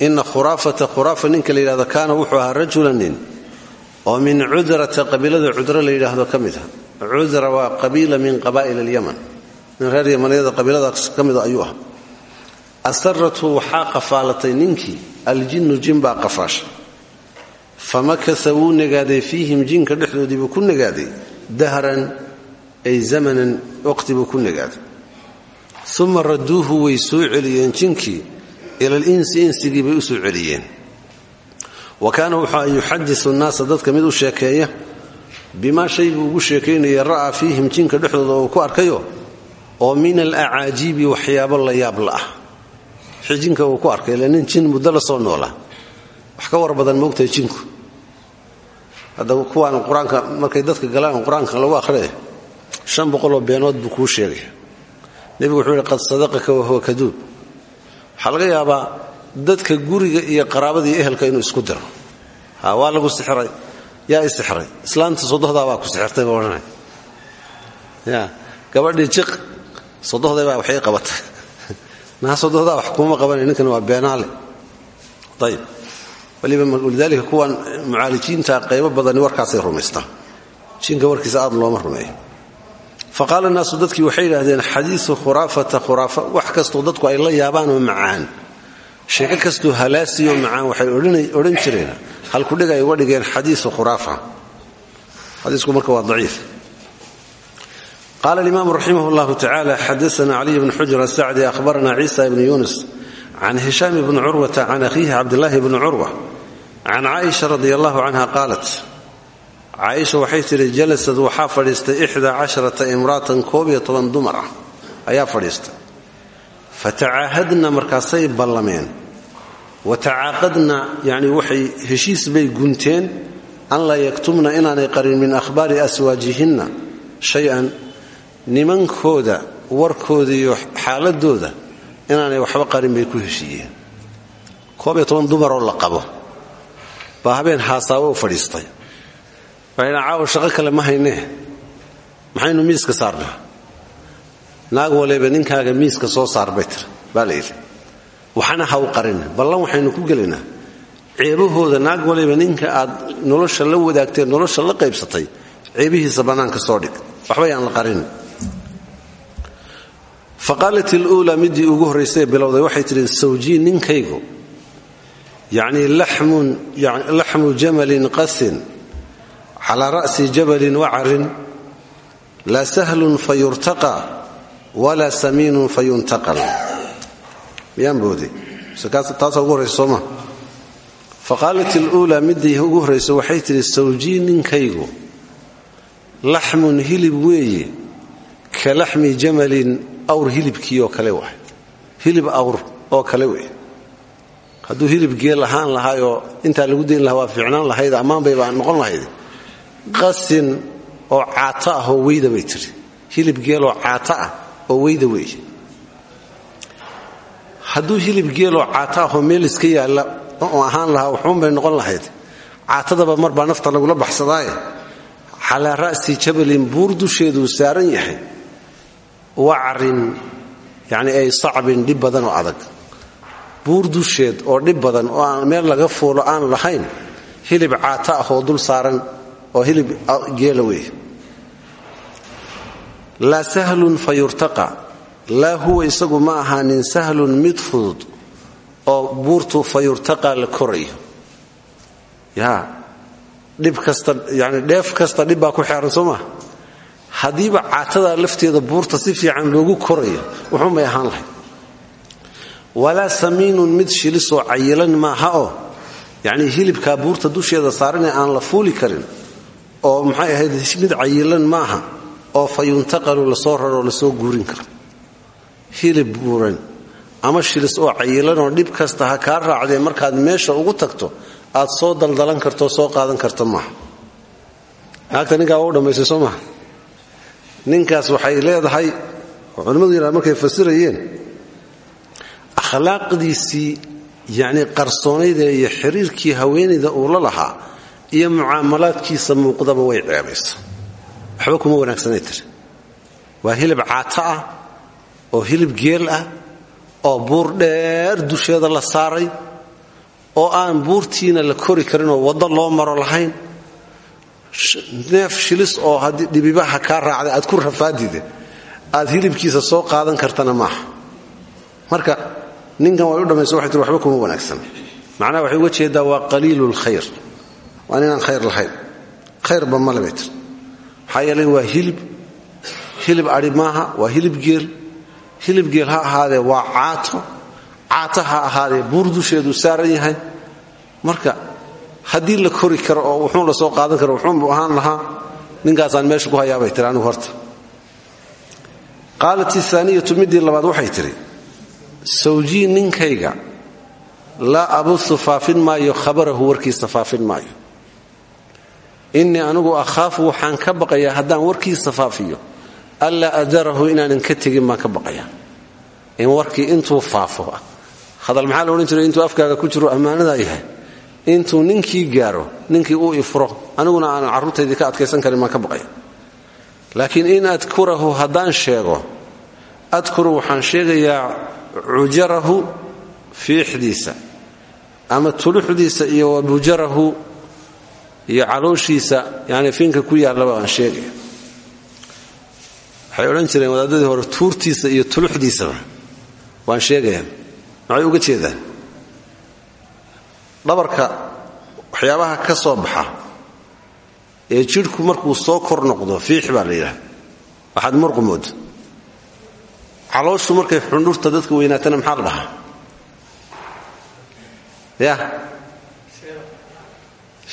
ina khuraafata khuraafa ninka la kaana wuxuu ahaa rajula nin oo min cudrata qabiilada cudro la yidhaahdo ka cudra waa qabiila min qabaa'il alyaman. Min reer yamaniyada qabiiladaas ka mida ayuu ah asaratu waxaa qafaalatay ninkii aljinnu jin baa qafaashay. Famakasa wuu jinka dhexdoodii buu ku nagaaday dahran ay zamanan waqti buu ku nagaaday. Uma raduuhu way soo celiyeen jinkii ila alinsi insigii bay u soo wa kaana wuxuu an yuxadisu nnaasa dadka mid bimaa shay buu ugu sheekaynaya ra'aa fiihim jinka dhexdooda uu ku arkayo oo min alacaajiibi waxyaabo la yaab la'ah wixii jinka uu ku arkay ile jin muddo la soo noolaa wax ka war badan jinku. Hadda kuwaan qur'aanka markay dadka galaan qur'aanka lagu akhriya shan boqoloo beenood buu kuu sheegaya nebigu wuxuu yihi qad sadaqaka wahuwa kaduub. Waxaa laga yaabaa dadka guriga iyo qaraabada iyo ehelka inuu isku diro waa lagu sixiray yaa i sixiray islaanta sodohdaa baa ku ya gabadhii jiq sodohday baa waxay qabatay. <laughs> Naa sodohdaa wax kuma qabanay ninkan waa beenaale. Ayib waliba walidaalika kuwan mucaalijiinta qaybo badani warkaasay rumaystaan. Jinka warkiisa aad looma rumeeyo. Fa qaala naasu waxay yidhaahdeen xadiiu khuraafata khuraafa. Wax kastoo dadku ay la yaabaan oo macaan. Sheeko kastuu halaasiyo macaan waxay odhan jireen halkudhig ay uga dhigeen xadiiu khuraafa. Xadiisku marka waa daciif. Qaala alimaamu raximah llahu tacala xadaana caliy bn xujr asacdi ahbarana ciisa ibnu yunus can hishaam bni curwata can akhiihi cabdilaahi bni curwa can caaisha radi allahu canha qaalat caaisha waxay tidhi jalasad waxaa fadhiistay ixdaa casharata imraatan koob iyo toban dumar ah ayaa fadhiistay. Fatacaahadna markaasay ballameen wa tacaaqadna yani waxay heshiis bay gunteen an laa yaktumna inaanay qarin min ahbaari aswaajihinna shay-an nimankooda warkooda iyo xaaladooda inaanay waxba qarin bay ku heshiiyeen. Koob iyo toban dumaroo la qabo. Baa habeen haasaawo fadhiistay. Waxaydha caawa shaqo kale ma haynee maxaynu miiska saarnaa? Naag waliba ninkaaga la waxna ha u qarin. Ballan waxaynu ku gelaynaa. Ceebahooda naag waliba ninka aad nolosha la wadaagtee nolosha la qaybsatay ceebihiisa bannaanka soo dhig. Waxba yaan la qarin. Fa qaalat iluulaa midii ugu horraysay bilowday waxay tidhi sawjii ninkaygu yacnii laxmu jamalin qasin calaa ra'si jabalin wacarin laa sahlun fa yurtaqa walaa samiinun fa yuntaqal miyaan booday taasaa ugu horraysa sooma. Fa qaalat iluulaa midii ugu horraysa waxay tidhi sawjii ninkaygu hilib weeye ka laxmi jamalin awr hilibkii oo kale waay. Hilib awr oo kale wey hadduu hilib geel ahaan lahaayoo intaa lagu dayn lahaa waa fiicnaan lahayd ammaan bayba noqon lahayd. Qasin oo caata ah oo weyda bay tiri hilib geeloo caata ah oo weyda weeye hadduu hilib geeloo caata ah oo meel iska yaalla oo ahaan lahaa waxuunbay noqon lahayd caatadaba mar baa nafta lagula baxsadaaye. Calaa ra'si jabalin buur dusheeduu saaran yahay. Wacrin yacni ay sacbin dhib badan oo adag. Buur dusheed oo dhib badan oo aan meel laga fuulo aan lahayn hilib caata ah dul saaran oo hilib geela weeye. Laa sahlun fa yurtaqa laa huwa isagu ma ahaanin sahlun mid fudud oo buurtu fa yurtaqa la korayo. Yaa dhib kasta yani dheef kasta dhib ku xeeran soo maa haddiiba lafteeda buurta si fiican loogu korayo wuxuunbay ahaan lahayd walaa samiinun mid shilisoo cayilan maaha oo yacnii hilibkaa buurta dusheeda saaranee aan la fuuli karin oo maxay ahayd mid cayilan maaha oo fa yuntaqalu la soo raroo la soo guurin karo hilib buuran ama shilis oo cayilanoo dhib kasta ha kaa raacdee markaad meesha ugu tagto aad soo daldalan karto soo qaadan karta maaha. Naagta ninkaa waa u soo maaha. Ninkaas waxay leedahay culimmadu yidhahda markay fasirayeen akhlaaqdiisii yacnii qarsoonayda iyo xiriirkii haweenayda uu la lahaa iyo mucaamalaadkiisa muuqdaba way ceebaysa waxba kuma wanaagsanay waa hilib caata ah oo hilib geel ah oo buur dheer dusheeda la saaray oo aan buurtiina la kori karin oo waddo loo maro lahayn. Neef shilis oo haddii dhibibaha kaa raacday aad ku rafaadide aad hilibkiisa soo qaadan kartana maaha. Marka ninkan way u dhammaysa waxay tiri waxba kuma wanaagsan. Macnaha waxay uga jeedaa waa qaliilu lkhayr waa ninaan khayr lahayn. Khayrba male bay tiri maxaa yeelay waa hilib hilib adhi waa hilib geel hilib geel ha ahaadee waa caato. Caato ha ahaadee saaran yahay. Marka haddii la kori karo oo wuxuun la soo qaadan karo wuxuunbuu ahaan lahaa ninkaasaan meesha ku hayaabay tiri horta. Qaalat iaaniyatu midii labaad waxay tidhi sawjii ninkayga laa abusu faafin maayo khabarahu warkiisa faafin maayo. Innii anigu akhaafu waxaan ka baqayaa haddaan warkiisa faafiyo allaa adarahu inaanan ka tegin baan ka baqaya. In warkii intuu faafo hadal maxaa la odhan intuu afkaaga ku jiro ammaanadaa yahay. Intuu ninkii gaaro ninkii uu ifuro aniguna aanan carruurtaydii ka adkaysan karin baan ka baqaya. Laakiin in adkurahu haddaan sheego adkuru waxaan sheegayaa cujarahu fiixdiisa ama tuluxdiisa iyo wabujarahu iyo calooshiisa yani fiinka ku yaallaba aan sheegaya waxay odhan jireen wadaadadii hore tuurtiisa iyo tuluxdiisaba waan sheegaya. Maxay uga jeedaan? Dhabarka waxyaabaha ka soo baxa ee jidhku markuu soo kor noqdo fiix baa la yidhaha waxaad murqumood calooshu markay xundhurta dadka weynaatana maxaa la dhahaa? Ya.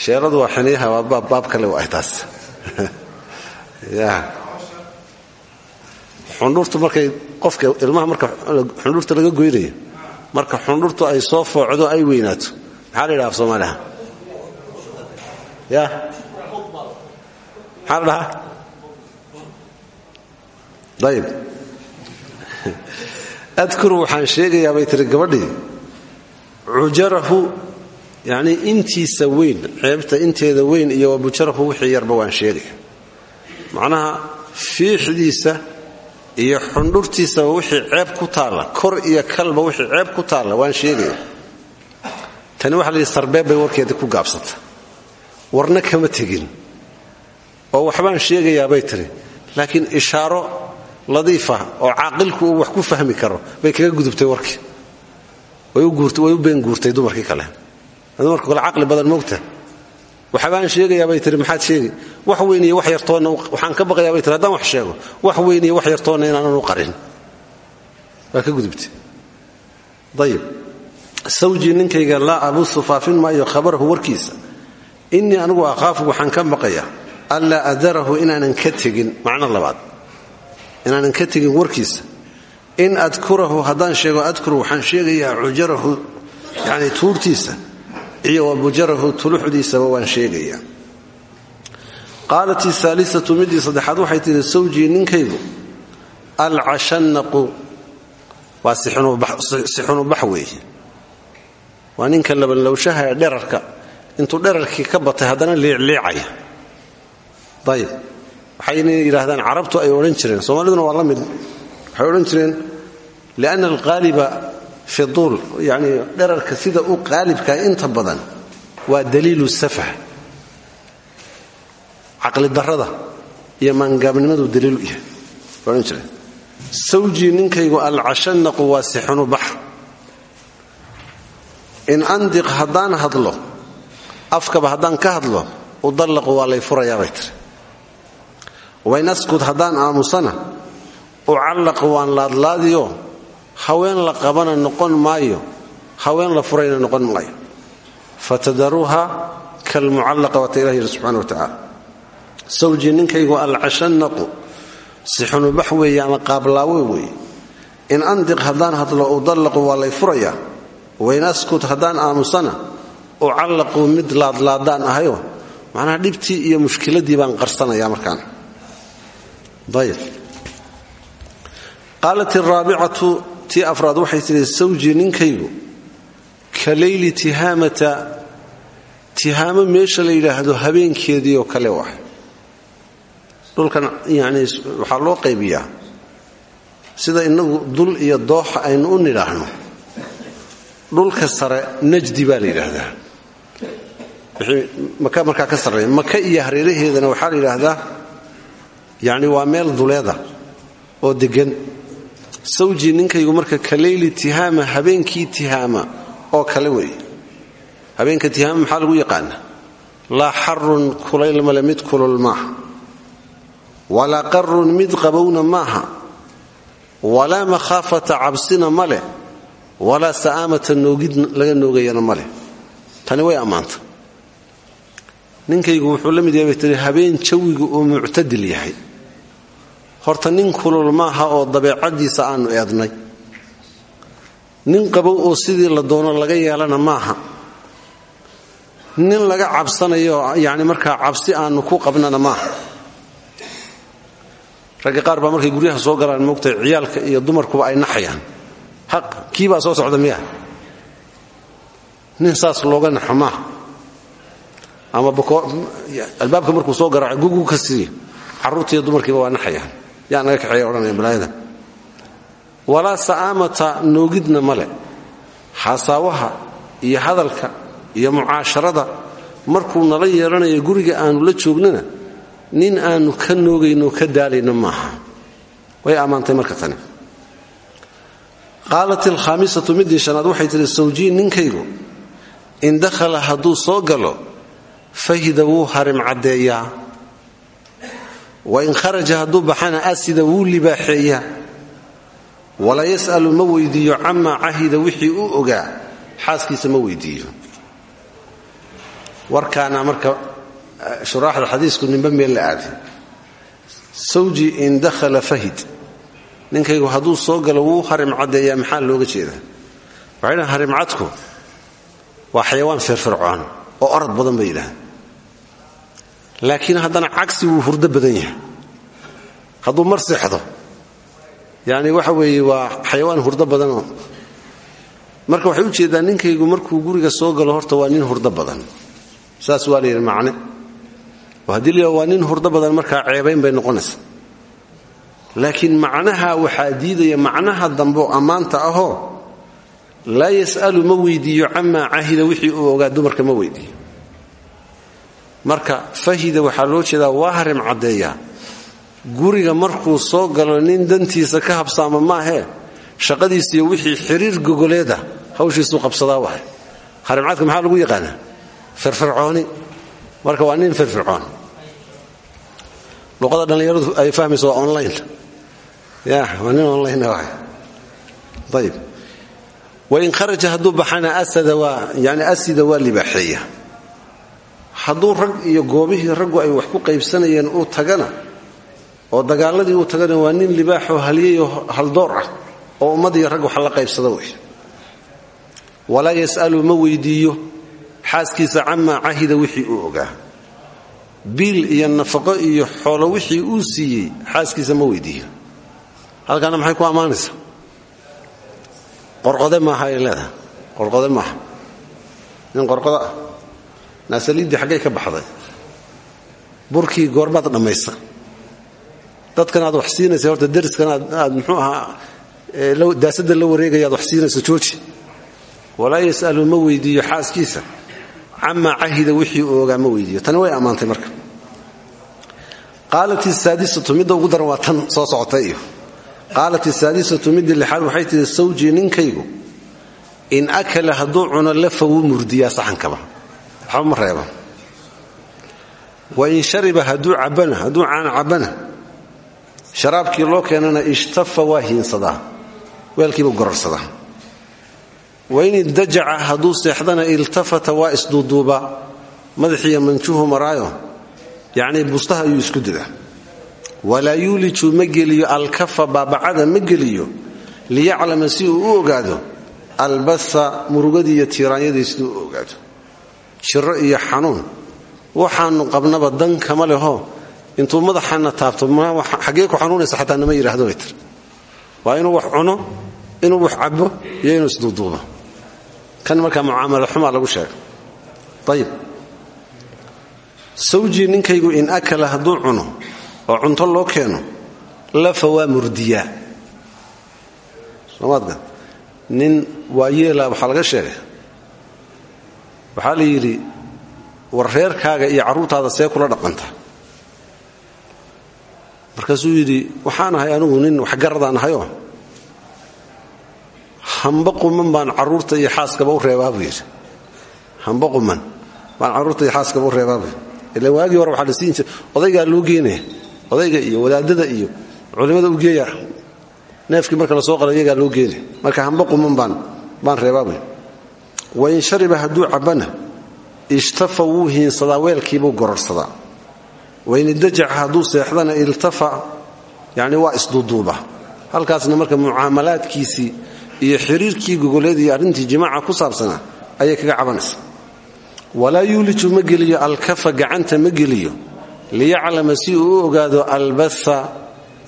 Sheeladu waa xiniyaha waa baab kale waa taas <laughs> ya xundhurtu markay qofka ilmaha marka xundhurta laga goynayo marka xundhurtu ay soo foocdo ay weynaato. Maxaa la yidhaha af soomaaliha ya? Maxaa la dhahaa <laughs> waxaan sheegayaa bay tiri gabadhii cujarahu yanii intiisa weyn ceebta inteeda weyn iyo wabujarahu wixii yarba waan sheegaya macnaha fiixdiisa iyo xundhurtiisaba wixii ceeb ku taalla kor iyo kalba wixii ceeb ku taalla waan sheegaya. Tani waxa la yidhi sarbeeb bay warkeedii ku gaabsata warna kama tegin. Oo waxbaan sheegayaa bay tiri laakiin ishaaro ladiifa oo caaqilku uu wax ku fahmi karo bay kaga gudubtay warkii. Way u been guurtay dumarkii kale. Dumarka kale caqli badan moogta waxbaan sheegayaa bay tiri maxaad sheegi? wax weyn iyo wax yartoonna waxaan ka baqayaa bay tiri haddaan wax sheego. wax weyn iyo wax yartoonna inaanan u qarin. Waa ka gudubtay ayib sawjii ninkayga laa abusu faafin maayo khabarahu warkiisa. Innii anigu akhaafu waxaan ka baqayaa. Anlaa adarahu inaanan ka tegin macno labaad. Inaanan ka tegin warkiisa. In adkurahu haddaan sheego adkuru waxaan sheegayaa cujarahu yani tuurtiisa iyo wabujarahu tuluxdiisaba waan sheegayaa qaalat aaliatu midii saddexaad waxay tihi sawjii ninkaygu alcashanaqu waa sixunubax weeye waa ninka labanlowshaha ee dherarka intuu dherarkii ka batay haddana liicliicaya ayib waxayna yidhaahdaan carabtu ay odhan jireen soomaaliduna waa la mid waxay odhan jireen lianna alqaaliba fi duul yani dherarka sida u qaalibkaa inta badan waa daliilu safah caqli darrada iyo maangaabnimadu daliilu yahay odhan jireen sawjii ninkaygu alcashanaqu waa sixunu bax in andiq haddaan hadlo afkaba haddaan ka hadlo udallaqu waa lay furayaa bay tiri wayn askud haddaan aamusana ucallaqu waan laadlaadiyo haween la qabana noqon maayo haween la furayna noqon maayo. Fatadaruuha kalmucallaqa waata ilah yidhi subxana wa tacaala. Sawjii ninkaygu alcashanaqu sixunubax weeye ama qaablaawe weeye. In andiq haddaan hadlo udallaqu waa lay furayaa wayn askud haddaan aamusana ucallaqu mid laadlaadaan ahayo macnaha dhibtii iyo mushkiladii baan qarsanaya markaan. Ayb qaalat araabicatu tii afraad waxay tihi sawjii ninkaygu ka leyli tihaamata tihaamo meesha la yidhaahdo habeenkeedii oo kale wax dhulkan yani waxaa loo qaybiyaa. Sida inagu dul iyo dooxa aynu u nidhaahno dhulka sare najdi baa la yidhaahdaa. Maka markaa ka sarreeya. Maka iyo hareeraheedana waxaa la yidhaahdaa yacni waa meel duleeda oo deggan sawjii ninkaygu marka ka leyli tihaama habeenkii tihaama oo kale weeye. Habeenka tihaama maxaa lagu yaqaana laa xarun kulayl male mid kulul maaha. Walaa qarun mid qabowna maaha. Walaa makhaafata cabsina ma leh. Walaa sa'aamata noogid laga noogayana ma leh. Tani way ammaanta. Ninkaygu wuxuu la mid yahay bay habeen jawigu uu muctadil yahay horta nin kulul maaha oo dabeecaddiisa aanu eednay nin qabow oo sidii la doono laga yeelana maaha. Nin laga cabsanayo yani markaa cabsi aanu ku qabnana maaha. Ragga qaar baa markay guryaha soo galaan moogtay ciyaalka iyo dumarkuba ay naxayaan. Haq kii soo socda miya nin saas looga naxo maaha. Ama albaabka markuu soo garaaco gugu ka siiyo carruurtiiyo dumarkiiba waa naxayaan yaa naga kaxeeya odhanaya balaayadan walaa sa'aamata noogidna male xasaawaha iyo hadalka iyo mucaasharada markuu nala yeelanayo guriga aanu la joognana nin aanu ka noogayno ka daalayno maaha. Way ammaantay marka tani. Qaalat alkhaamisatu midii shanaad waxay tihi sawjii ninkaygu in dakhala hadduu soo galo fahida wuu harim caddeeyaa wain kharaja hadduu baxana asida wuu libaaxeeyaa. Walaa yas'alu ma weydiiyo camaa cahida wixii uu ogaa. Xaaskiisa ma weydiiyo. Warkaana marka shuraaxda xadiisku nimba meel la aaday sawji in dakhala fahid. Ninkaygu hadduu soo galo wuu harim caddeeyaa maxaa looga jeedaa? Waxay dhahan harimcadku waa xayawaan firfircoon oo orad badan bay yidhahaan laakiin haddana cagsi wuu hurdo badan yahay. Hadduu mar seexdo yacni waxa weeye waa xayawaan hurdo badanoo marka waxay u jeedaa ninkaygu markuu guriga soo galo horta waa nin hurdo badan. Saas waa la yidhi macne. Haddii la waa nin hurdo badan markaa ceebayn bay noqonaysaa. Laakiin macnaha waxaa diidaya macnaha dambe oo ammaanta ahoo laa yas'alu ma weydiiyo camaa cahida wixii uu ogaa dumarka ma weydiiyo marka fahida waxaa loo jeedaa waa harim caddeeyaa guriga markuu soo galo nin dantiisa ka habsaama maahee shaqadiisiiyo wixii xiriir gogoleeda hawshiisuu qabsadaa wahay harimcadka maxaa lagu yaqaanaa? Firfircooni. Marka waa nin firfircoon. Luqada dhallinyaradu ay fahmayso online. Ya waa nin online waay. Ayib wain kharaja hadduu baxana asada waa yani asida waa libaaxeeya hadduu rag iyo goobihii raggu ay wax ku qaybsanayeen uu tagana oo dagaaladii uu tagana waa nin libaaxoo haliyayoo haldoor ah oo ummadiyo rag wax qaybsada wey walaa yas'alu ma weydiiyo xaaskiisa camaa cahida wixii uu ogaa. Biil iyo nafaqo iyo xoolo wixii uu siiyey xaaskiisa ma weydiiyo. Halkaana maxay ku ammaanaysaa? Qorqode maaha ay qorqode maaha. Nin qorqodo ah naasaliiddii xaggay ka baxday. Burkii goormaad dhammaysa. Dadkan aad wax siinaysa horta dariskan aad muxuu ahaa daasada la wareegaya ad wax siinayso jooji walaa yas'alu ma weydiiyo xaaskiisa. Camaa cahida wixii uu ogaa ma weydiiyo. Tani way ammaantay marka. Qaalat isaadisatu midda ugu daran soo socotay iyo. Qaalat isaadisatu midii lixaad waxay tihi sawjii ninkaygu in akala hadduu cuno lafa wuu murdiyaa saxankaba waxba ma reeba. Wain shariba hadduu cabana hadduu caana cabana sharaabkii loo keenana ishtafa waa hiinsadaa weelkiiba gorarsadaa wain iddajaca hadduu seexdana iltafata waa isduuduubaa madaxiiyo manjuhu maraayo yacnii bustaha ayuu isku didaa walaa yuuliju ma geliyo alkafa baabacada ma geliyo liyaclama si uu u ogaado albasa murugadii iyo tiiraanyadii siduu u ogaado jiro iyo xanuun. Waxaanu qabnaba dan kama leho. Intuu madaxana taabto xaggee ku xanuunaysa xataa nama yidhaahdo bay waa inuu wax cuno inuu wax cabo iyo inuu isduuduubo kan markaa mucaamalo xumaa lagu sheega ayib sawjii ninkaygu in akala hadduu cuno oo cunto loo keeno lafa waa murdiyaa soomaadka nin waa yeela waxaa laga sheegay waxaa la yidhi war reerkaaga iyo carruurtaada see kula dhaqanta. Markaasuu yidhi waxaan ahay anigu nin waxgaradaan ahayoo? Hamba quman baan carruurta iyo xaaskaba u reebaa buu yidhi. Hamba quman baan carruurta iyo xaaskaba u reebaa buu ila waagii hore waxaa la siin jira odaygaa loo geenaya odayga iyo wadaadada iyo culimmada u geeya neefkii marka la soo qala loo geenaya marka hamba quman baan baan reebaa buu wain shariba hadduu cabbana ishtafa wuu hiinsadaa weelkiibuu gororsadaa. Wain idajaca hadduu seexdana iltafa yani waa isduuduuba. Halkaasna marka mucaamalaadkiisii iyo xiriirkii gogoleed iyo arrintii jimaaca ku saabsanaa ayay kaga cabanaysa walaa yuuliju ma geliyo alkafa gacanta ma geliyo. Liyaclama si uu u ogaado albatha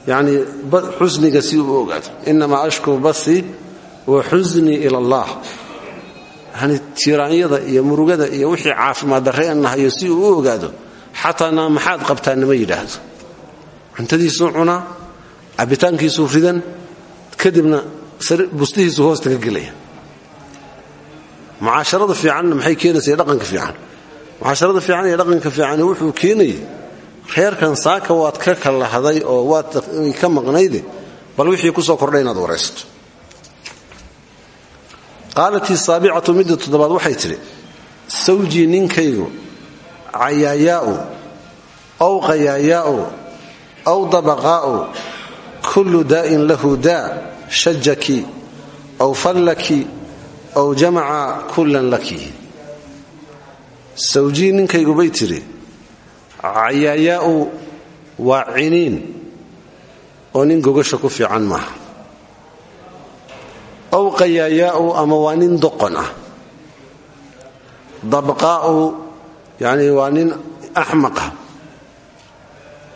yani xusniga si uu ogaado. Inamaa ashkuu basii wa xusnii ila allah tiiraanyada iyo murugada iyo wixii caafimaad darre an nahayo si uu u ogaado xataa maxaad qabtaa nama yidhaahdo. Cuntadiisuu cunaa cabitaankiisuu ridan kadibna bustihiisuu hoosta ka gelaya. Mucaasharada fiicanna maxay keenaysa dhaqanka fiican? Mucaasharada fiican iyo dhaqanka fiican wuxuu keenayay reerkan saaka waad ka kallahday oo waad ka maqnayde bal wixii ku soo kordhay inaad waraysato qaalatii saabicatu midda toddobaad waxay tidhi sawjii ninkaygu cayaayaa'u aw qayaayaa'u aw dabaqaa'u kullu daa'in lahu daa shajaki aw fallaki aw jamaca kullan laki sawjii ninkaygu bay tidhi cayaayaa'u waa ciniin oo nin gogasha ku fiican maaha aw qayaayaa'u ama waa nin doqon ah dabqaa'u yani waa nin axmaqah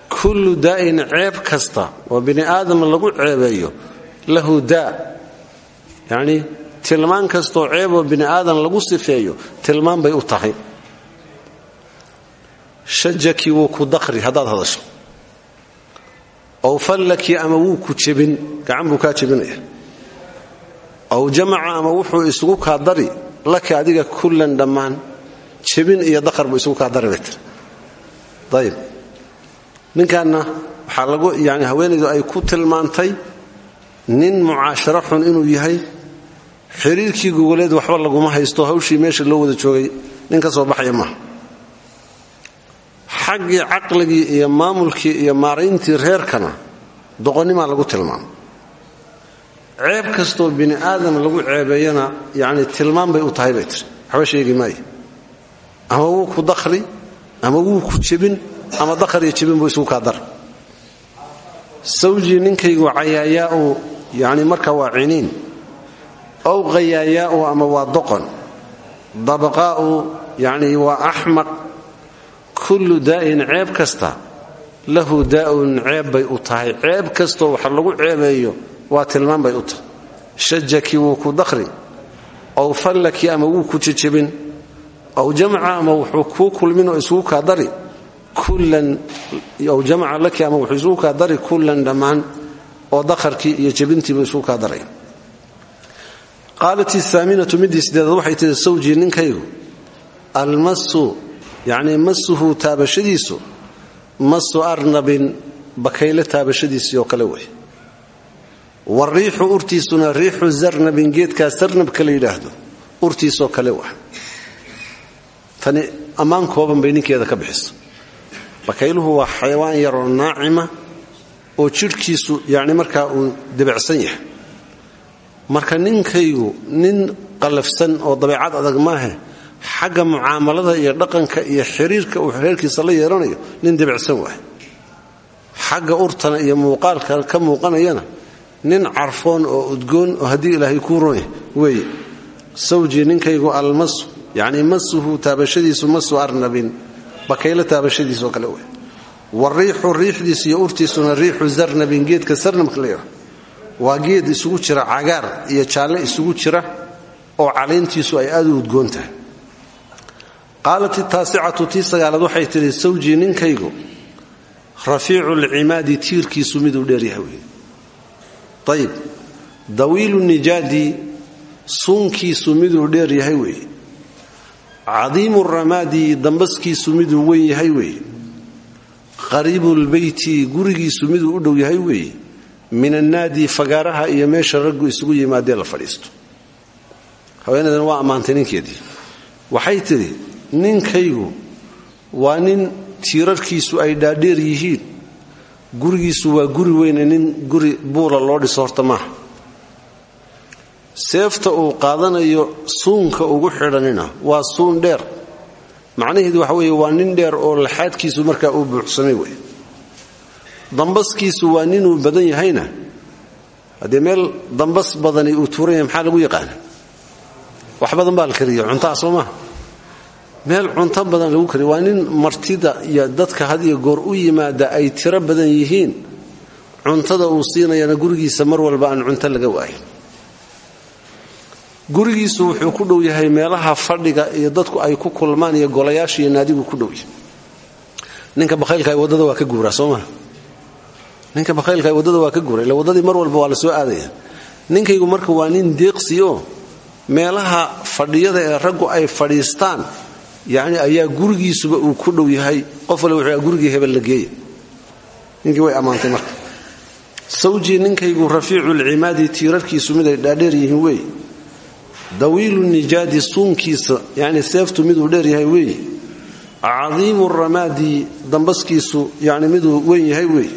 kullu daa'in ceeb kasta oo bini aadam lagu ceebeeyo lahu daa yacnii tilmaan kastoo ceeboo bini aadam lagu sifeeyo tilmaan bay u tahay shajaki wuu ku dakri haddaad hadasho aw fallaki ama wuu ku jebin gacan buu kaa jebinaya aw jamaca ama wuxuu isugu kaa dari laka adiga kullan dhammaan jebin iyo dakar buu isugu kaa dari bay tiri. Ayib ninkanna lagu yani haweenaydu ay ku tilmaantay nin mucaasharo xun inuu yahay xiriirkii gogoleed waxba laguma haysto hawshii meesha loo wada joogay nin ka soo baxaya maaha xaggii caqligii iyo maamulkii iyo maarayntii reerkana doqonnimaa lagu tilmaamay ceeb kastoo bini aadam lagu ceebeeyana yani tilmaan bay u tahay bay tiri. Waxba sheegi maayo. Ama wuu ku dakri ama wuu ku jebin ama dakar iyo jebin buu isugu kaa dar. Sawjii ninkaygu cayaayaa'u yani marka waa ciniin. Ow qayaayaa'u ama waa doqon. Dabaqaa'u yani waa axmaq. Kullu daa'in ceeb kasta lahu daa'un ceeb bay u tahay. Ceeb kastoo wax lagu ceebeeyo waa tilmaan bay u tahay. Shajaki wuu ku dakri ow fallaki ama wuu ku jejebin ow jamca ama wuxuu kuu kulmin oo isugu kaa dari ow jamaca laki ama wuxuu isugu kaa dari kullan dhammaan oo dakarkii iyo jebintiibu isugu kaa daray. Qaalat ihaaminatu midii sideedaad waxay tihi sawjii ninkaygu almasu yacnii masuhu taabashadiisu masu arnabin bakayle taabashadiisii oo kale wey wariixu urtiisuna riixu zarnabin geedkaa sarnabka la yidhaahdo. Urtiisoo kale wa tani ammaan kooban bay ninkeeda ka bixiso. Bakayluhu waa xayawaan yaroo naacima oo jidhkiisu yani markaa uu debacsan yahay. Marka ninkaygu nin qallafsan oo dabeecad adag maahe xagga mucaamalada iyo dhaqanka iyo xiriirka uu reerkiisa la yeelanayo nin debicsan waay. Xagga urtana iyo muuqaalka ka muuqanayana nin carfoon oo udgoon oo haddii ilaahay kuu ronya weeye sawjii ninkaygu almasu yacnii masuhu taabashadiisu masu arnabin bakaylo taabashadiisoo kale wey. Wariixu riixdiisu iyo urtiisuna riixu zarnabin geedka sarnabka la yidhaha waa geed isugu jira cagaar iyo jaalle isugu jira oo calayntiisu ay aad u udgoon tahay. Qaalat itaasicatu tii sagaalaad waxay tidhi sawjii ninkaygu rafiicu lcimaadi tiirkiisu miduu dheeryahay wey ayib dawiilu nijaadi suunkiisu miduu dheer yahay weeye cadiimu ramaadi dambaskiisu miduu weyn yahay weeye qariibulbeyti gurigiisu miduu u dhow yahay weeye min annaadi fagaaraha iyo meesha raggu isugu yimaadee la fadhiisto. Haweenadan waa ammaantay ninkeedii. Waxay tidhi ninkaygu waa nin tiirarkiisu ay dhaadheer yihiin gurigiisu waa guri weyne nin guri buula loo dhiso horta maaha seefta uu qaadanayo suunka ugu xidhanina waa suun dheer. Macnaheedu waxa weeye waa nin dheer oo laxaadkiisu markaa uu buuxsamay wey dambaskiisu waa ninuu badan yahayna. Haddee meel dambas badani uu tuuran yahay maxaa lagu yaqaana? Wax badan baa la kariya cuntaa soo maaha meel cunto badan lagu kariya waa nin martida iyo dadka had iyo goor u yimaada ay tiro badan yihiin. Cuntada uu siinayana gurigiisa mar walba aan cunto laga waayin. Gurigiisu wuxuu ku dhow yahay meelaha fadhiga iyo dadku ay ku kulmaan iyo golayaasha iyo naadigu ku dhow yahay. Ninka bakhaylka waddada waa ka guuraa soo maa ninka bakhaylka waddada waa ka guura ila waddadii mar walba waa la soo aadaya. Ninkaygu marka waa nin deeqsi meelaha fadhiyada ee raggu ay fadhiistaan yacni ayaa gurigiisuba uu ku dhow yahay. Qof wuxuu gurigii hebel la geeya ninkii way ammaantay marka. Sawjii ninkaygu rafiiculcimaadi tiirarkiisu mid ay dhaadheer yihiin weey dawiilu nijaadi suunkiisa yacni seeftu miduu dheer yahay weeye cadiimu ramaadi dambaskiisu yacni miduu weyn yahay weeye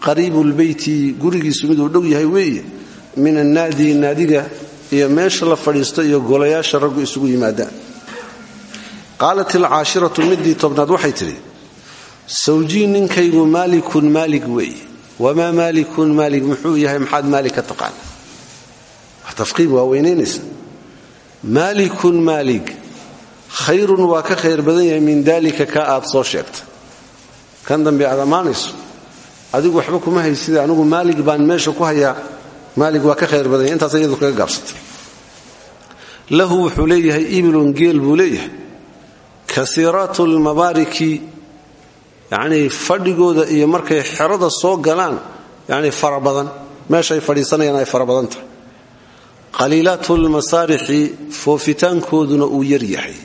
qariibu lbeyti gurigiisu miduu dhow yahay weeye min annaadi naadiga iyo meesha la fadhiisto iyo golayaasha raggu isugu yimaadaan qaalat alcaashiratu midii tobnaad waxay tidhi sawjii ninkaygu maalikun maalig weeye wamaa maalikun maalig muxuu yahay maxaad maalik ka taqaana tafqiim waa weynaynaysa maalikun maalig khayrun waa ka khayr badan yahay min daalika ka aad soo sheegta kan dambe aad ammaanayso adigu waxba kuma haysida anigu maalig baan meesha ku hayaa maalig waa ka khayr kasiiraatu lmabaariki yacnii fadhigooda iyo markay xerada soo galaan yacni fara badan. Meeshaay fadhiisanayaan ay fara badan tahay. Qaliilaatu lmasaarixi foofitaankooduna uu yar yahay.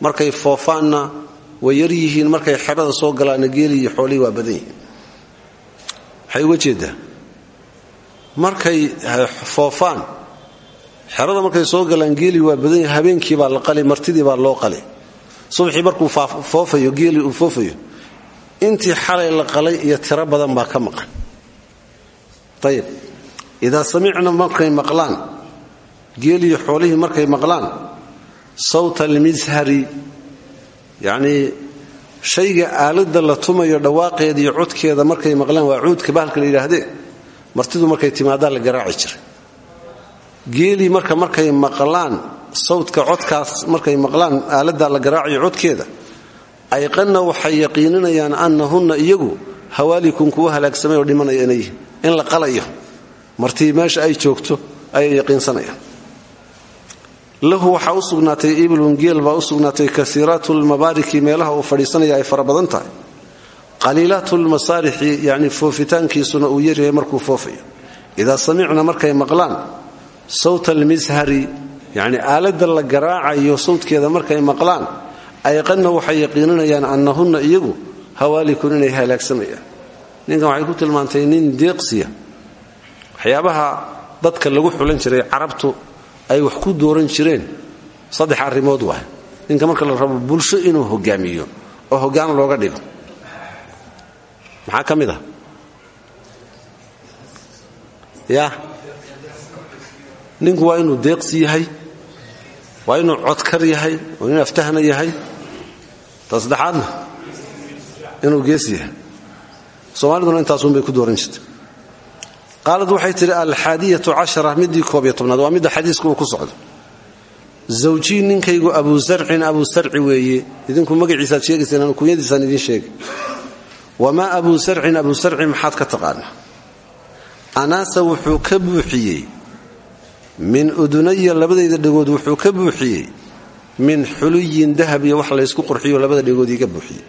Markay foofaanna way yar yihiin markay xerada soo galaanna geeli iyo xoolihii waa badan yihiin. Waxay uga markay foofaan xerada markay soo galaan geeli waa badan yahay habeenkii baa la qali martidii baa loo qali subaxii markuu foofayo geeli uu foofayo intii xalay la qalay iyo tiro badan baa ka maqan. Ayib idaa samicna markay maqlaan geeliyo xoolihii markay maqlaan sawta almishari yacnii shayga aaladda la tumayo dhawaaqeeda iyo codkeeda markay maqlaan waa cuudka bahalka la yidhaahdee martidu markay timaadaa la garaaci jiray geelii marka markay maqlaan sawdka codkaas markay maqlaan aaladda la garaacayo codkeeda ayqanna waxay yaqiininayaan annahunna iyagu hawaalikun kuwa halaagsamay oo dhimanaya in la qalayo. Martii meesha ay joogto ayay yaqiinsanayaan. Lahu waxaa u iblun geel baa u sugnaatay kasiiraatu meelaha uu fadhiisanaya ay fara badan tahay. Qaliilaatu lmasaarixi yacni foofitaankiisuna markuu foofayo. Idaa samicna markay maqlaan sawta almishari yacni aaladda la garaacayo sawdkeeda markay maqlaan ayqanna waxay yaqiininayaan annahunna iyagu hawaalikun inay halaagsamayaan. Ninkan waxay ku tilmaantay nin deeqsiya. Waxyaabaha dadka lagu xulan jiray carabtu ay wax ku dooran jireen. Saddex arrimood waay. Ninka marka la rabo bulsho inuu hogaamiyo oo hoggaan looga dhigo. Maxaa ka mid ah ninku waa inuu deeqsi yahay waa inuu codkar yahay waa inuu aftahna yahay. Ta saddexaadna inuu gees yahay. Soomaaliduna intaasunbay ku dooran jirta qaalad waxay tidhi alxaadiyatu cashara midii koob iyo tobnaad. Waa midda xadiiska ku socdo. Zawjii ninkaygu abuu sarcin abuu sarci weeye. Idinku magaciisaad sheegaysaan kunyadiisaan idiin sheegay. Wamaa abuu sarcin abuu sarci maxaad ka taqaana anaasa wuxuu ka buuxiyey min udunaya labadayda dhegood wuxuu ka buuxiyey. min xuluyin dahab iyo wax laysku qurxiyo labada dhegood iiga buuxiyey.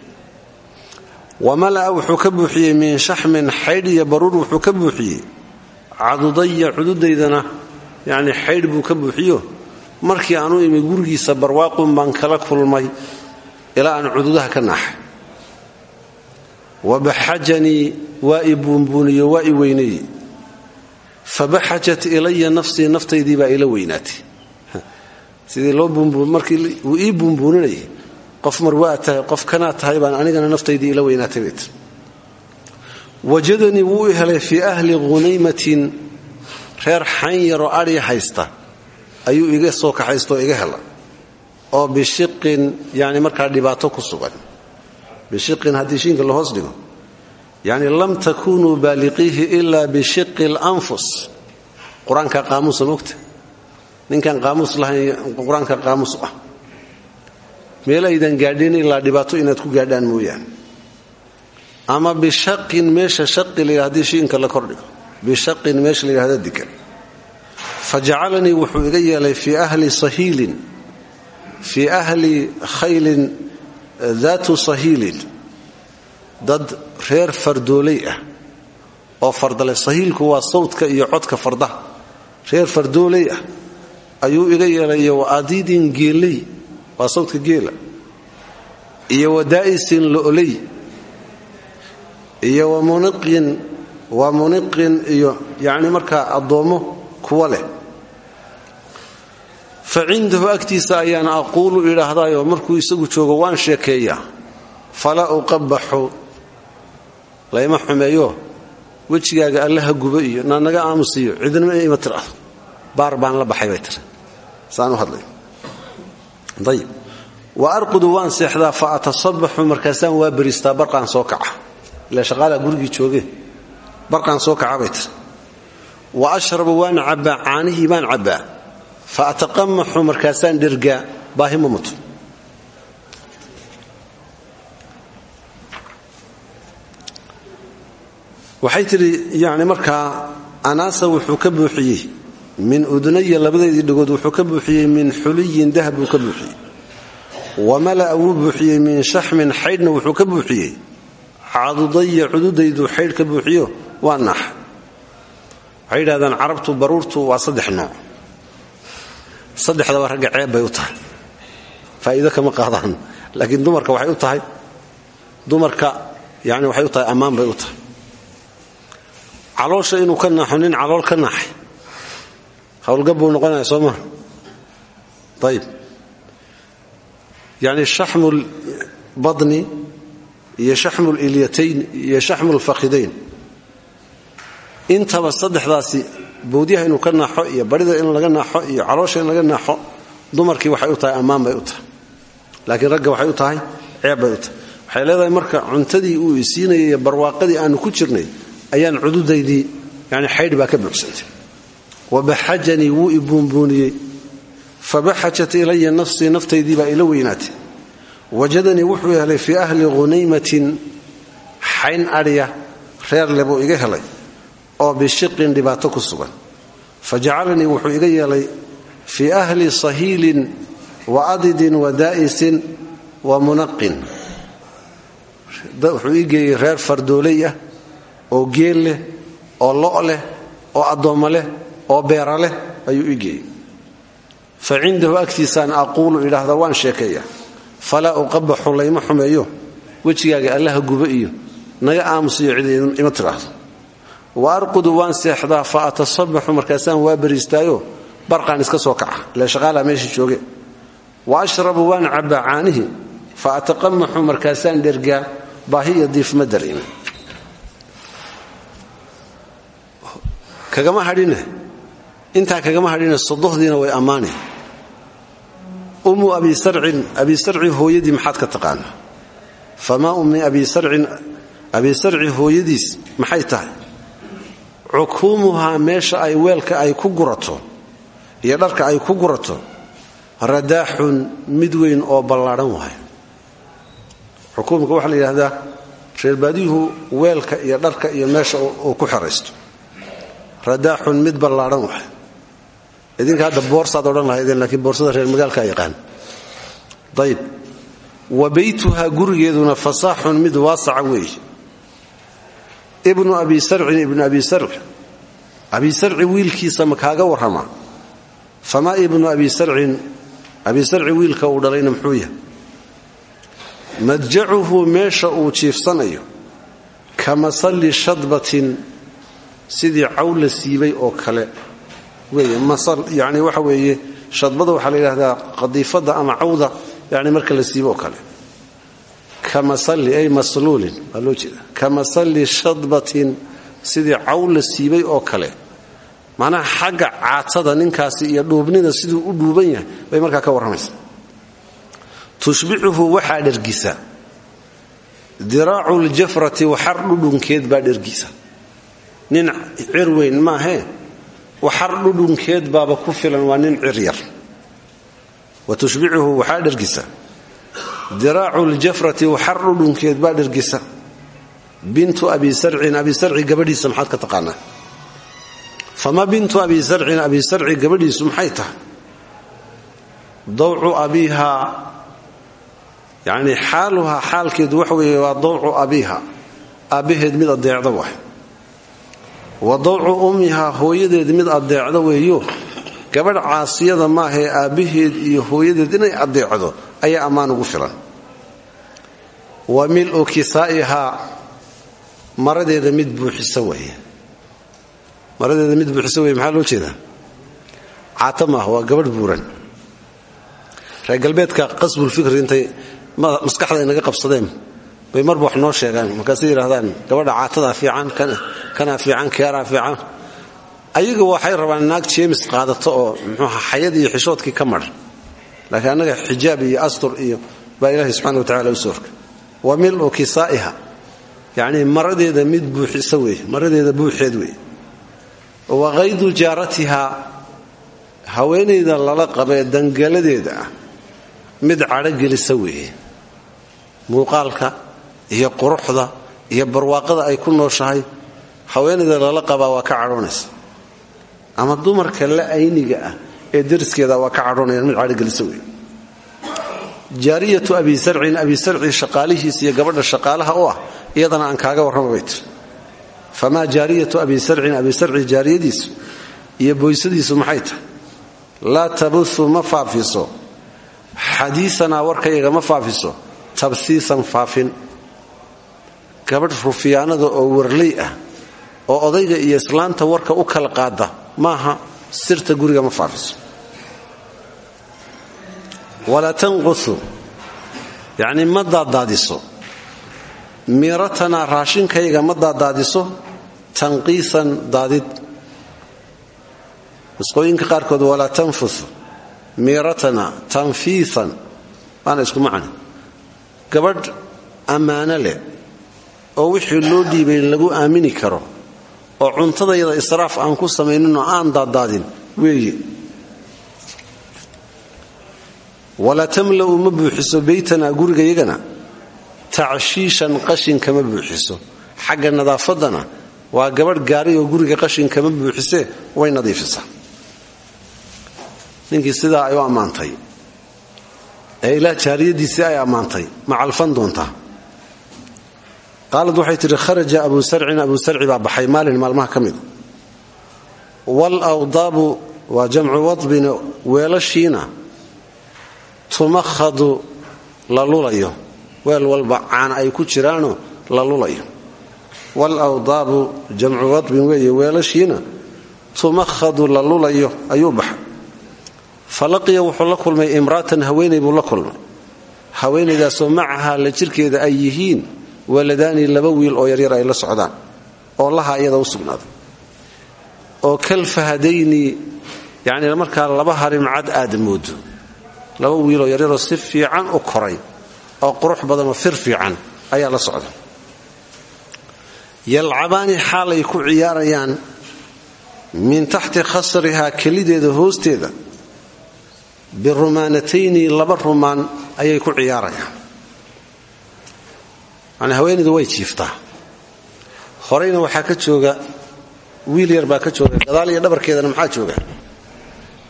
wamala'a wuxuu ka buuxiyey min shaxmin xaydh iyo baruur wuxuu ka buuxiyey. cadudaya cududaydana yacni xaydh buu ka buuxiyo. markii aanu imi gurigiisa barwaaqun baan kala kulmay ilaa aan cududaha ka naaxay. wabaxajanii waa i buunbuuniyo waa i weyneeye fabaxajat ilaya nafsii naftaydii baa ila weynaatay. Sidii loo markii uu ii buunbuuninayay qof mar qof kanaa tahay baan anigana naftaydii ila weynaatay bay tir wajadanii wuu helay ahli hunaymatin reer xayn yaroo haysta. Ayuu iga soo kaxaystaoo iga hela. Oo bishiqin yani markaa dhibaato ku sugan. Bishiqin haddii shiinka la hoos dhigo yani lam takunuu baaliqiihi ilaa bishiqi lanfus qur'aanka qaamuusa mogta ninkaan qaamuus lahayn qur'aanka qaamuus ah. Meel aydan gaadhin ilaa dhibaato inaad ku gaadhaan mooyaane. Ama bishaqin meesha shaqi la yidhah haddii shiinka la kordhigo. Bishaqin meesha la yidhahda degan fa jacalanii wuxuu iga yeelay fii ahli sahiilin fii ahli khaylin sahiilin dad reer fardooley ah oo fardale sahiilku waa sawdka iyo codka fardaha. Reer fardooley ah ayuu iga yeelay iyo wa adiidin geeley waa sawdka geela. Iyo wa daa'isin lo'ley iyo wa muniqin waa muniqin iyo yacni markaa addoommo kuwa leh. Fa cindahu agtiisa ayaan aquulu idhaahdaayo markuu isagu joogo waan sheekeeyaa. Falaa uqabaxu layma xumeeyo wejigaaga allaha gubo iyo naanaga aamusiyo cidnima ima tiraahdo baar baan la baxay bay tiri. Saan u hadlay. Ayib wa arqudu waan seexdaa fa atasabaxu markaasaan waa beristaa barqaan soo kaca. Ila shaqaalaa gurigii jooge barqaan soo kaca bay tiri. Wa ashrabu waan cabbaa caanihii baan cabbaa. Fa ataqamaxu markaasaan dhergaa baahi ma waxay tidhi yani markaa anaasa wuxuu ka buuxiyey min udnaya labadeedii dhagood wuxuu ka buuxiyey min xuliyin dahab buu ka buuxiyey wa mala'a wuu buuxiyey min shaxmin xaydhna wuxuu ka buuxiyey cadudaya cududaydu xaydh ka buuxiyo waa naax. Waxay yidhahdaan carabtu baruurtu waa saddex nooc. Saddexdaba ragga ceeb bay u tahay. Faa'iido kama qaadaan. Laakiin dumarka waxay u tahay dumarka yani waxay u tahay ammaan bay u tahay caloosha inuu ka naaxo nin calool ka naaxay howlgab buu noqonaya soo maa ayib yani shaxmu lbadni iyo shaxmu lilyatayn iyo shaxmu lfakidayn intaba saddexdaasi bowdyaha inuu ka naaxo iyo barida in laga naaxo iyo caloosha in laga naaxo dumarkii waxay u tahay ammaan bay u tahay. Laakiin ragga waxay u tahay ceeb bay u tahay. Waxay leedahay marka cuntadii uu isiinayay iyo barwaaqadii aanu ku jirnay ayaan cududaydii yani xaydh baa ka buuxsantay wabaxajanii wuu i buunbuuniyey. Fabaxajat ilaya nafsii naftaydii baa ila weynaatay. Wajadanii wuxuu helay fii ahli hunaymatin xayn adhya reer le buu iga helay oo bishiqin dhibaato ku sugan. Fa jacalanii iga yeelay fii ahli sahiilin wa adidin wa daa'isin wa munaqin. Wuxuu ii reer fardooley ah oo geel leh oo lo' leh oo addoommo leh oo beera leh ayuu ii geeyey. Fa cindahu agtiisaan aquulu idhaahda waan sheekeeya falaa uqabaxu layma xumeeyo wejigaaga allaha gubo iyo naga aamusiyo cid ima tidhaahdo. Wa arqudu waan seexdaa fa atasabaxu markaasaan waa bariistaayo barqaan iska soo kaca ile shaqaalaa meesha jooge. Wa ashrabu waan cabbaa caanihii fa ataqamaxu markaasaan dhergaa baahi iyo diifma dareema kagama hadhine. Intaa kagama hadhine sodohdiina way ammaane. Ummu abi sarcin abi sarci hooyadii maxaad ka taqaanaa? Famaa ummi abi sarcin abi sarci hooyadiis maxay tahay? Cukuumuhaa meesha ay weelka ay ku gurato iyo dharka ay ku gurato radaaxun mid weyn oo ballaadhan wahay. Xukuumka waxaa la yidhahdaa reerbaadiyuhu weelka iyo dharka iyo meesha uu ku xeraysto radaaxun mid ballaadhan wahay idinka hadda boorsaad odhan lahaydeen laakiin boorsada reer magaalkaa yaqaan. Ayib wa beytuhaa gurigeeduna fasaaxun mid waasaca weeye. Ibnu abi sarcin ibnu abi sarci abi sarci wiilkiisa ma kaaga warramaa famaa ibnu abi sarcin abi sarci wiilka uu dhalayna muxuu yahay? Madjacuhu meesha uu jiifsanayo. Ka masalli shadbatin sidii caw la siibay oo kale. Yacni waxa weeye shadbada waxaa la yidhahdaa qadiifadda ama cawda yani marka la siibo oo kale. Ay masluulin waa loo jeeda shadbatin sidii caw la siibay oo kale. Macnaha xagga caatada ninkaasi iyo dhuubnida siduu u dhuuban yahay bay markaa ka warramaysa tushbicuhu waxaa dhergisa diraacu ljafrati waxar dhudhunkeed baa dhergisa nin cir weyn maahee waxar dhudhunkeed baaba ku filan waa nin cir yar. Wa tushbicuhu waxaa dhergisa diraacu ljafrati waxar dhudhunkeed baa dhergisa bintu abi sarcin abi sarci gabadhiisa maxaad ka taqaanaa? Fama bintu abi sarcin abi sarci gabadhiisu maxay tahay? Dawcu abiihaa yacnii xaaluhaa xaalkeedu waxa weeye waa dawcu abiiha. Aabbaheed mid adeecda waay wa dawcu ummihaa hooyadeed mid adeecda weeyo. Gabadh caasiyada maahee aabbaheed iyo hooyadeed inay adeecdo ayaa ammaan ugu filan. Wa milu kisaa'ihaa maradeeda mid buuxisa weeye. Maradeeda mid buuxisa weye maxaa loo jeedaa? Caata maaha gabadh buuran. Reer galbeedka qasbulfikri intay maskaxda inaga qabsadeen bay marba wax noo sheegaan. Markaasay yidhahdaan gabadha caatadaa fiican kanaa fiican keeraa fiican? Ayaga waxay rabaan naag jeemis qaadato oo mxuuha xayad iyo xishoodkii ka madhan laakiin annaga xijaab iyo astur iyo baa ilaahay subxana wa tacala u wa milu kisaa'iha. Yacnii maradeeda mid buuxisa weeye maradeeda buuxeed weeye. Wa qaydu jaaratihaa haweenayda lala qabee dangaladeeda ah mid cadhogelisa weeye. Muuqaalka iyo quruxda iyo barwaaqada ay ku nooshahay haweenayda lala qabaa waa ka cadhoonaysa ama dumarka la ayniga ah ee dariskeeda waa ka cadhoonayaan mid cadhogelisa weeye jaariyatu abi sarcin abi sarci shaqaalihiis iyo gabadha shaqaalaha u ah iyadana aan kaaga warrama bay tiri famaa abi sarcin abi sarci jaariyadiisu iyo boysadiisu maxay tahay? Laa tabusu ma faafiso. Xadiisanaa warkayaga ma faafiso. Tabsiisan faafin. Gabadh rufiyaanada oo warley ah oo odayga iyo islaanta warka u kala qaada maaha sirta guriga ma faafiso. Walaa tanqusu yacnii ma daadaadiso. Miiratanaa raashinkayga ma daadaadiso tanqiisan daadid. Masqooyinka qaarkood walaa tanfusu miiratana tanfiisan waana isku macna. Gabadh ammaano leh oo wixii loo dhiibay lagu aamini karo oo cuntadayada israaf aan ku samayninoo aan daadaadin weeye walaa tamla'u ma buuxiso beytanaa gurigayagana tacshiishan qashinka ma buuxiso. Xagga nadaafaddana waa gabadh gaaray oo guriga qashinka ma buuxisee way nadiifisaa ninkii sidaa ay u ammaantay. Ee ilaah jaariyadiisii ay ammaantay. Ma calfan doontaa qaalad waxay tidhi kharaja abu sarcin. Abu sarci baa baxay maalin maalmaha ka mida waalawdaabu waa jamcu wadbina weelashiina tumakhadu la lulayo. Weel walba caana ay ku jiraanoo la lulayo. Waalawdaabu jamcu wadbin weeye tumakhadu la lulayo ayuu baxay. Falaqiya la kulmay imraatan haweenay buu la kulmay. Haweenaydaasoo macahaa la jirkeeda ay yihiin waladaani laba wiil oo yaryar ay la socdaan oo lahaa iyada u sugnaaday. oo kalfahadayni yacni markaa laba harimcad aad moodo. laba wiiloo yaryaroo si fiican u koray oo qurux badanoo fir fiican ayaa la socda. yalcabaani xaalay ku ciyaarayaan min taxti khasrihaa kelideeda hoosteeda birumaanatayni laba rumaan ayay ku ciyaarayaan yani haweenaydu way jiiftaa. Horeyna waxaa ka jooga wiil yar baa ka jooga gadaal iyo dhabarkeedana maxaa jooga?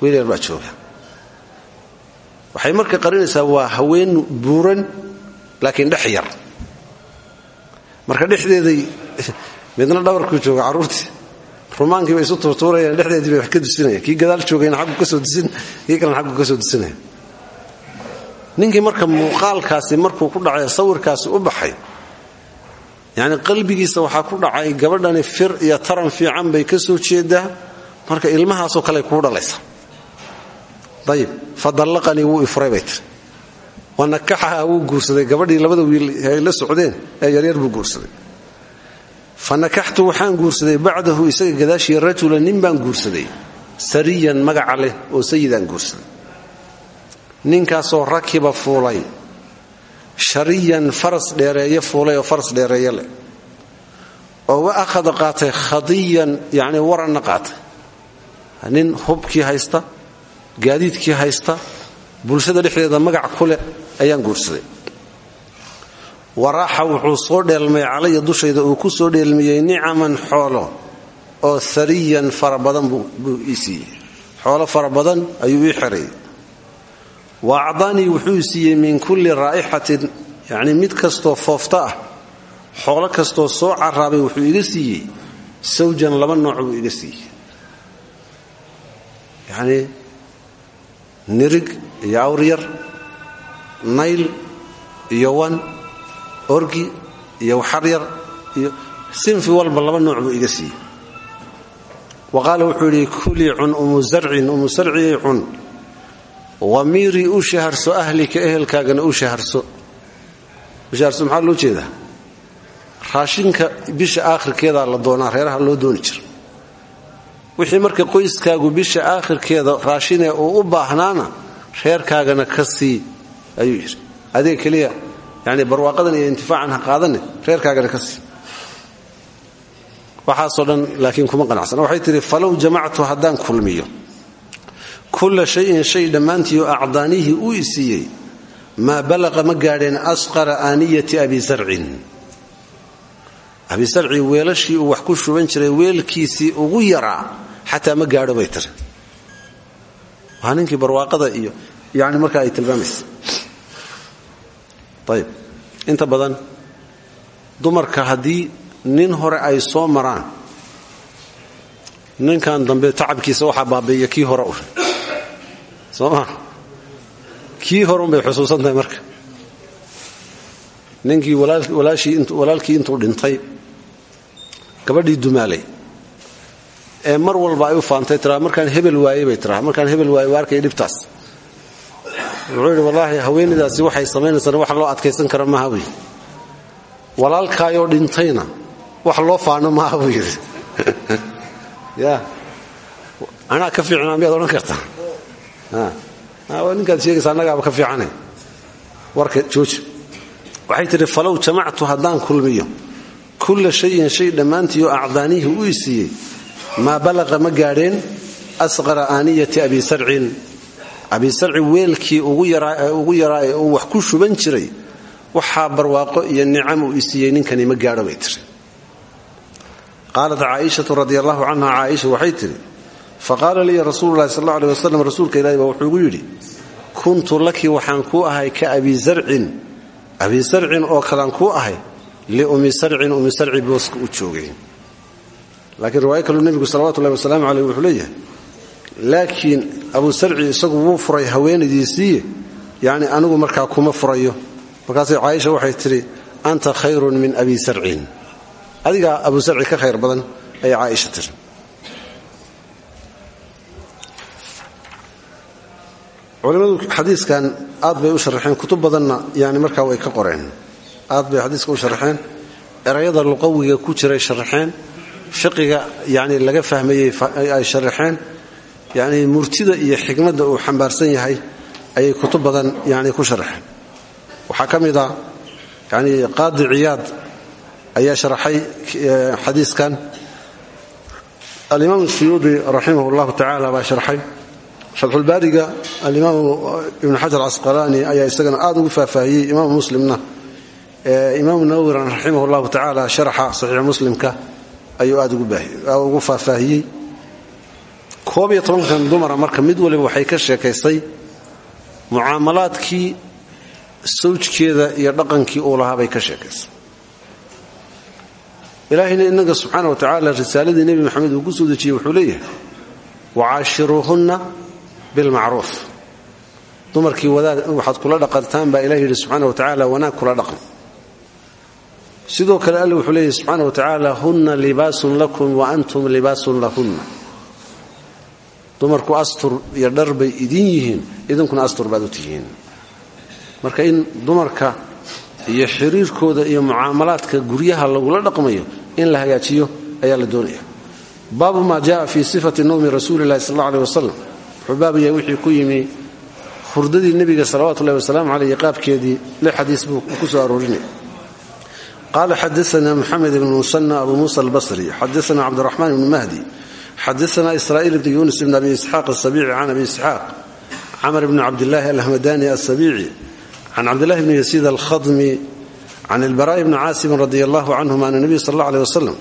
Wiil yar baa jooga. Waxay marka qarinaysaa waa haween buuran laakiin dhex yar. Marka dhexdeeday <laughs> midna dhabarkuu jooga carruurtii rumaankii bay isu tuurtuurayaan dhexdeedii bay wax ka dusinayaan kii gadaal joogayna aggu ka soo dusin kii kalena aggu ka soo dusinaya ninkii marka muuqaalkaasi markuu ku dhacay sawirkaasi u baxay yacni qalbigiisa waxaa ku dhacay gabadhani fir iyo taran fiican bay ka soo jeedaa marka ilmahaasoo kale kuu dhalaysa. Ayib fadallaqanii wuu ifuray bay tiri guursaday. Gabadhii labada wiil ay la socdeen ee yaryar buu guursaday. Fa waxaan guursaday bacdahu isaga gadaashii rajula nin guursaday. Sariyan magaca leh oo sayidaan guursaday. Ninkaasoo rakiba fuulay shariyan faras dheereeye fuulay oo faras dheereeye leh. Oo wa akhada qaatay khadiyan yacni waranna qaatay. Nin hubkii haysta gaadiidkii haysta bulshada dhexdeeda magac ku leh ayaan guursaday. Waraaxa wuxuu soo dheelmay calaya dushayda uu ku soo dheelmiyey nicaman xoolo oo hariyan fara badan buu ii xoolo fara badan ayuu ii xeray wa wuxuu siiyey min kulli raa'ixatin yacnii mid kastoo foofta ah xoolo kastoo soo caraabay wuxuu iga siiyey sawjan laba nooc buu iga siiyey. Yacnii nirig iyo awryar nayl iyo orgi iyo waxaryar sinfi walba laba nooc buu iga siiyey. Wa wuxuu yidhi kulii cun umu zarcin. Umu sarciyay cun wamiirii u shaharso ahlika ehelkaagana u shaharso. Ushaharso maxaa loo jeedaa? Raashinka bisha aakhirkeedaa la doonaa reeraha loo dooni jira wixii marka qoyskaagu bisha aakhirkeeda raashinee uu u baahnaana reerkaagana ka sii ayuu yidhi. Adeeg keliya yani barwaaqadan iyo intifaacan ha qaadane reerkaagana ka sii. Waxaasoo dhan laakiin kuma qanacsana waxay tihi falow jamactu haddaan kulmiyo kulla shayin shay dhammaantiioo acdaanihi uu isiiyey maa balaqa ma gaadheen asqara aaniyati abi sarcin abi sarci weelashii uu wax ku shuban jiray weelkiisii ugu yaraa xataa ma gaadho bay tiri. Waa barwaaqada iyo yani marka ay tilmaamaysa. Ayb inta badan dumarka haddii nin hore ay soo maraan ninkan dambe tacabkiisa waxaa baabiiya kii hore u soo maa kii horeunbay xusuusan tahay marka? Ninkii walaalkii intuu dhintay gabadhii dumaalay ee mar walba ay u faantay tiraa markaan hebel waayey bay tiraa markaan hebel waayey waa dhibtaas. Wuxuu yidhi wallaahi haweenaydaasi waxay samaynaysaan wax loo adkaysan kara maaha buu yidhi. Walaalkaayoo dhintayna wax loo faano maaha buu yidhi. <laughs> Ya. Anaa ka fiicnaa miyaad odhan kartaa ninkaad sheegaysa annagaaba ka fiicane. Warka jooji waxay tidhi falow jamactu haddaan kulmiyo. Kulla shayin shay dhammaantiioo acdaanihi u isiiyey maa balaqa ma gaadheen asqara aaniyati abi sarcin. Abi sarci weelkii ugu yaraa ee uu wax ku shuban jiray waxaa barwaaqo iyo nicam uu isiiyey ninkani ma gaadho tiri qaalat caaishatu radi allahu canha waxay tidhi faqaala lii rasuulu lahi sal aleh wasalam rasuulka ilahi baa wuxuu igu yidhi kuntu laki waxaan kuu ahay ka abi zarcin. Abi sarcin oo kalaan kuu ahay liummi sarcin ummi sarci booska u joogay. Laakiin riwaayo kaluu nebigu salawatullahi wasalaamu caleyh wuxuu leeyahay laakiin abu sarci isagu wuu furay haweenaydiisiiye yacni anigu markaa kuma furayo. Markaasay caaisha waxay tidhi anta khayrun min abi sarcin adigaa abu sarci ka khayr badan ayay caaisha tiri culimmadu xadiiskan aad bay u sharaxeen kutub badanna yani markaa way ka qoreen. Aad bay xadiiska u sharaxeen erayada luqawiga ku jiray sharaxeen fiqiga yani laga fahmayey ay sharaxeen yani murtida iyo xikmadda uu xambaarsan yahay ayay kutub badan yani ku sharaxeen waxaa ka mid a yani qaadi ciyaad ayaa sharaxay xadiiskan. Alimaam suyuudi raximah llahu tacala baa sharxay fatxulbaariga alimaam ibn xajar casqalaani ayaa isagana aad ugu faahfaahiyey imaam muslimna. Imaam nawowina raximah llahu tacaala sharaxa saxiix muslimka ayuu aad ugu faahfaahiyey koob iyo tobankan dumara marka mid waliba waxay ka sheekaystay mucaamalaadkii sawjkeeda iyo dhaqankii uu lahaa ka sheekaystay. Ilaahayna inaga subxaana wa tacaala risaaladii nebi maxamed uu ku soo dejiyey wuxuu leeyahay wacaashiruuhunna bilmacruuf dumarkii waxaad kula dhaqantaan baa ilah yidhi subxana watacaala wanaag kula dhaqan sidoo kale alle wuxuu leeyahy subxaana watacaala hunna libaasun lakum wa antum libaasun lahunna dumarku astur iyo dhar bay idin yihiin idinkuna astur marka in dumarka iyo xiriirkooda iyo mucaamalaadka guryaha lagula dhaqmayo in la hagaajiyo ayaa la doonaya baabu ma jaaa fii sifati nawmi rasuuli illahi sal alla wuxuu baab yahay wixii ku yimi hurdadii nebiga salawatu ullahi wasalaamu aleyh qaabkeedii li xadiis buu ku soo aroorinay qala xadaana mxamed ibn musanى abu musa albasri xadaana cabdiraxmaan ibn mahdi xadaana israa'iil ibn yunis ibn abi isxaaq asabici can abi isxaaq camr bn cabdillahi alhmadani asabici can cabdillahi bni yasiid alkhadmi can ilbaraa'i bni caasimin radi allahu canhum ana nebiy sal alla aleh wasalam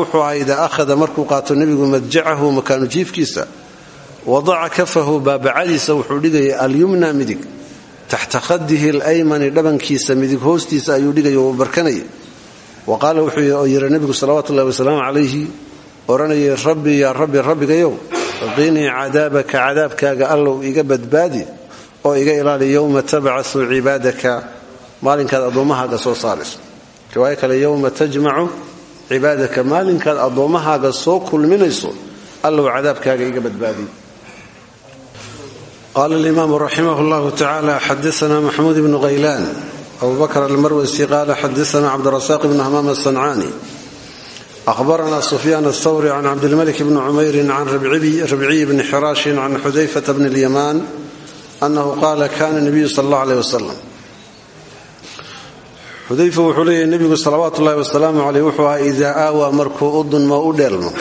wuxuu ahaa idaa markuu qaato nebigu madjacahu makaanu jiifkiisa wadaca kafahu baabacadiisa wuxuu dhigayay alyumna midig. Taxta khadihi alaymani dhabankiisa midig hoostiisa ayuu dhigaya uu barkanaya. Wa qaala wuxuu yidhi nebigu salawaatu ullahi wasalaamu calayhi odhanayay rabbi yaa rabbi rabbigayow qinii cadaabaka cadaabkaaga allow iga badbaadi oo iga ilaali yowma tabcasu cibaadaka maalinkaad addoommahaaga soo saarayso riwaayo kale yowma tajmacu cibaadaka maalinkaad addoommahaaga soo kulminayso allow cadaabkaaga iga badbaadi qaala alimaamu raximah llahu tacala xadaana maxmuud ibnu khaylaan abu bakr almarwasi qaala xadaana cabdirasaaq ibnu hamaam asancaani ahbarana sufyaan athawri can cabdilmalik bni cumeyrin can rabciy bni xiraashin can xudayfata bni lyamaan anahu qaala kana nabiyu sal allah aleh wasalam xudayfa wuxuu leeyahy nebigu salawaatu ullahi wasalaamu caleyh wuxuu ahaa idaa aawaa markuu u dunmo u dheelmo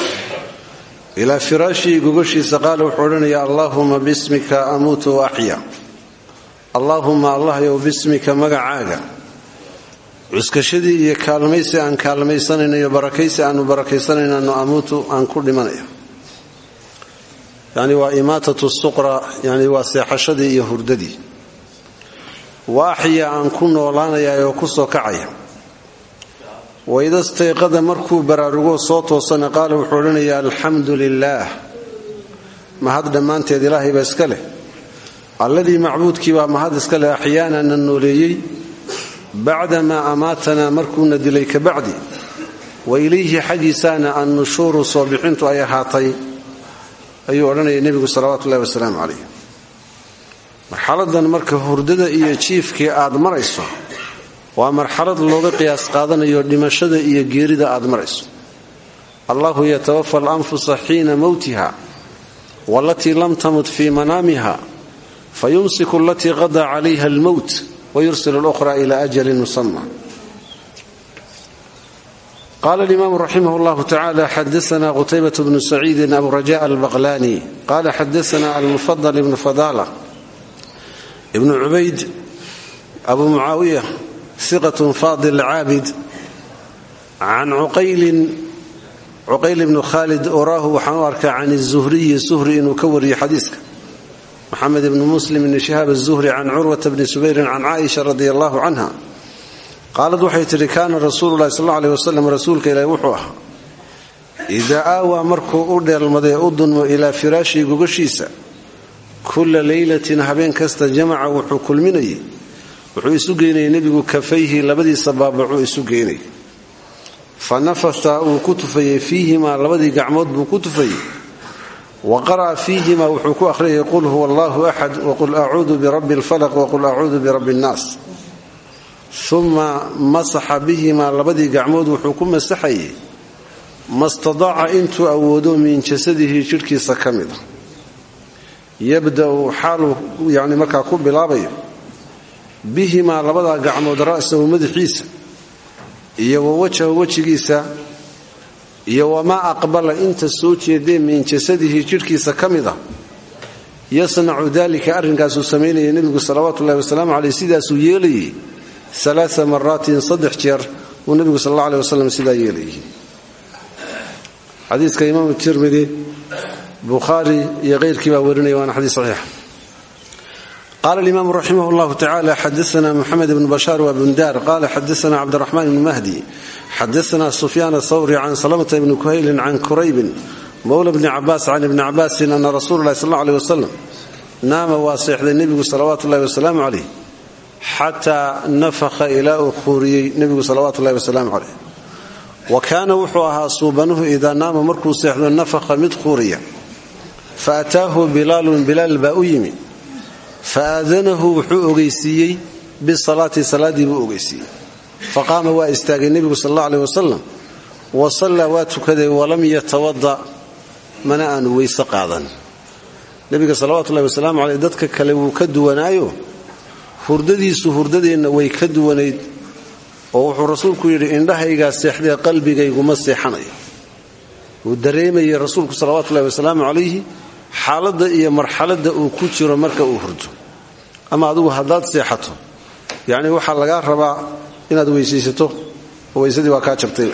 ilaa firaashii gogoshiisa qaala wuxuu odhanaya allaahuma bismika amuutu wa axya. Allaahuma allahyow bismika magacaaga. Cuskashadii iyo kaalmaysi aan kaalmaysanayno iyo barakaysi aanu barakaysanaynaano amuutu aan ku dhimanayo yani waa imaatatu suqra yani waa seexashadii iyo hurdadii. Wa axya aan ku noolaanayaa oo ku soo kacaya waidastayqada markuu baraarugo soo toosana qaala wuxuu odhanayaa alxamdu lilaah mahad dhammaanteed ilaahay baa iska leh alladii macbuudkii baa mahad iska leh axyaanana nooleeyey bacdamaa amaatanaa markuuna dilay ka bacdi wa ilayhi xaggiisaana annushuuru soo bixintu ay ahaatay ayuu odhanaya nebigu salawaatu ullahi wasalaamu calayh marxaladan marka hurdada iyo jiifkii aad marayso waa marxalad looga qiyaas qaadanayo dhimashada iyo geerida aad marayso. Allahu yatawafa alanfusa xiina mowtiha walatii lam tamut fii manaamiha fayumsiku alatii qadaa calayha almowt wayursil lukhra ila ajalin musama qala alimaamu raximah llahu tacala xadaana qutaybat bnu saciidin abu raja albaqlani qala xadaana almufadal ibnu fadala ibnu cubayd abu mucaawiya iqatun faadil caabid. Can cuqaylin cuqayl ibnu khaalid oraahu waxaan u arkaa can zuhriyi suhri inuu ka wariyo xadiiska. Moxamed ibnu muslim ibni shihaab azuhri can curwata bni subayrin can caaisha radi allahu canha. Qaalad waxay tidhi kaana rasuulu lahi sal aleh wasalam rasuulka ilaahi wuxuu ahaa. Idaa aawaa markuu u dheelmadee u dunmo ilaa firaashii gogashiisa kulla leylatin habeen kasta jamaca wuxuu kulminayay wuxuu isu geynayay nebigu kafayhi labadiisa baabacuu isu geynayay fa nafasa uu ku tufayey fiihimaa labadii gacmood buu ku tufayey wa qara'a fiihimaa wuxuu ku akhriyay qul huwa allahu axad waqul acuudu birabbi alfalaq waqul acuudu birabbi annaas uma masaxa bihimaa labadii gacmood wuxuu ku masaxayey mastadaaca intuu awoodo min jasadihi jidhkiisa ka mid a yabda'u xaaluu yani markaa ku bilaabayo bihimaa labadaa gacmood ra'sahu madaxiisa iyo wa wajhahu wejigiisa iyo wamaa aqbala inta soo jeedee min jasadihi jidhkiisa ka mid a yasnacu dalika arrinkaasuu samaynaya nebigu salawaatu ullahi wasalaamu caleyh sidaasuu yeelayay alaaa maraatin saddex jeer uu nebigu sal alla aleh wasalam sidaa yeelayay. Xadiiska imaamu tirmidi bukhaari iyo keyrkii baa werinaya waana xadiis saxiix qala alimaamu raximah llahu tacala xadaana moxamed ibnu bashaar wa bundar qala xadaana cabdiraxmaan ibni mahdi xadaana sufyaan athawri can salamata ibni kuhaylin can kuraybin mowla bni cabaas can ibni cabaasin ana rasuula lahi sal aleh wasalam naama waa seexday nebigu salawaatu ullahi wasalaamu caleyh xataa nafakha ilaa uu quuriyey nebigu salawaatu ullahi wasalaamu caleyh wa kaana wuxuu ahaa suubanuhu idaa naama markuu seexdo nafakha mid quuriya fa ataahu bilaalun bilaal baa u yimi fa aadanahu wuxuu ogeysiiyey bisalaati salaaddii buu ogeysiiyey fa qaama waa istaagay nebigu sal alla aleh wasalam wa sallaa waa tukaday walam yatawada mana aanu weyse qaadan nebiga salawatullahi wasalaamu caleyh dadka kale wuu ka duwanaayo hurdadiisu hurdadeenna way ka duwanayd oo wuxuu rasuulku yidhi indhahaygaa seexdee qalbigayguma seexanayo wuu dareemayay rasuulku salawatullahi wasalaamu calayhi xaaladda iyo marxaladda uu ku jiro marka uu hurdo. Ama adigu haddaad seexato yacni waxaa lagaa rabaa inaad weysaysato oo weysadii waa kaa jabtay.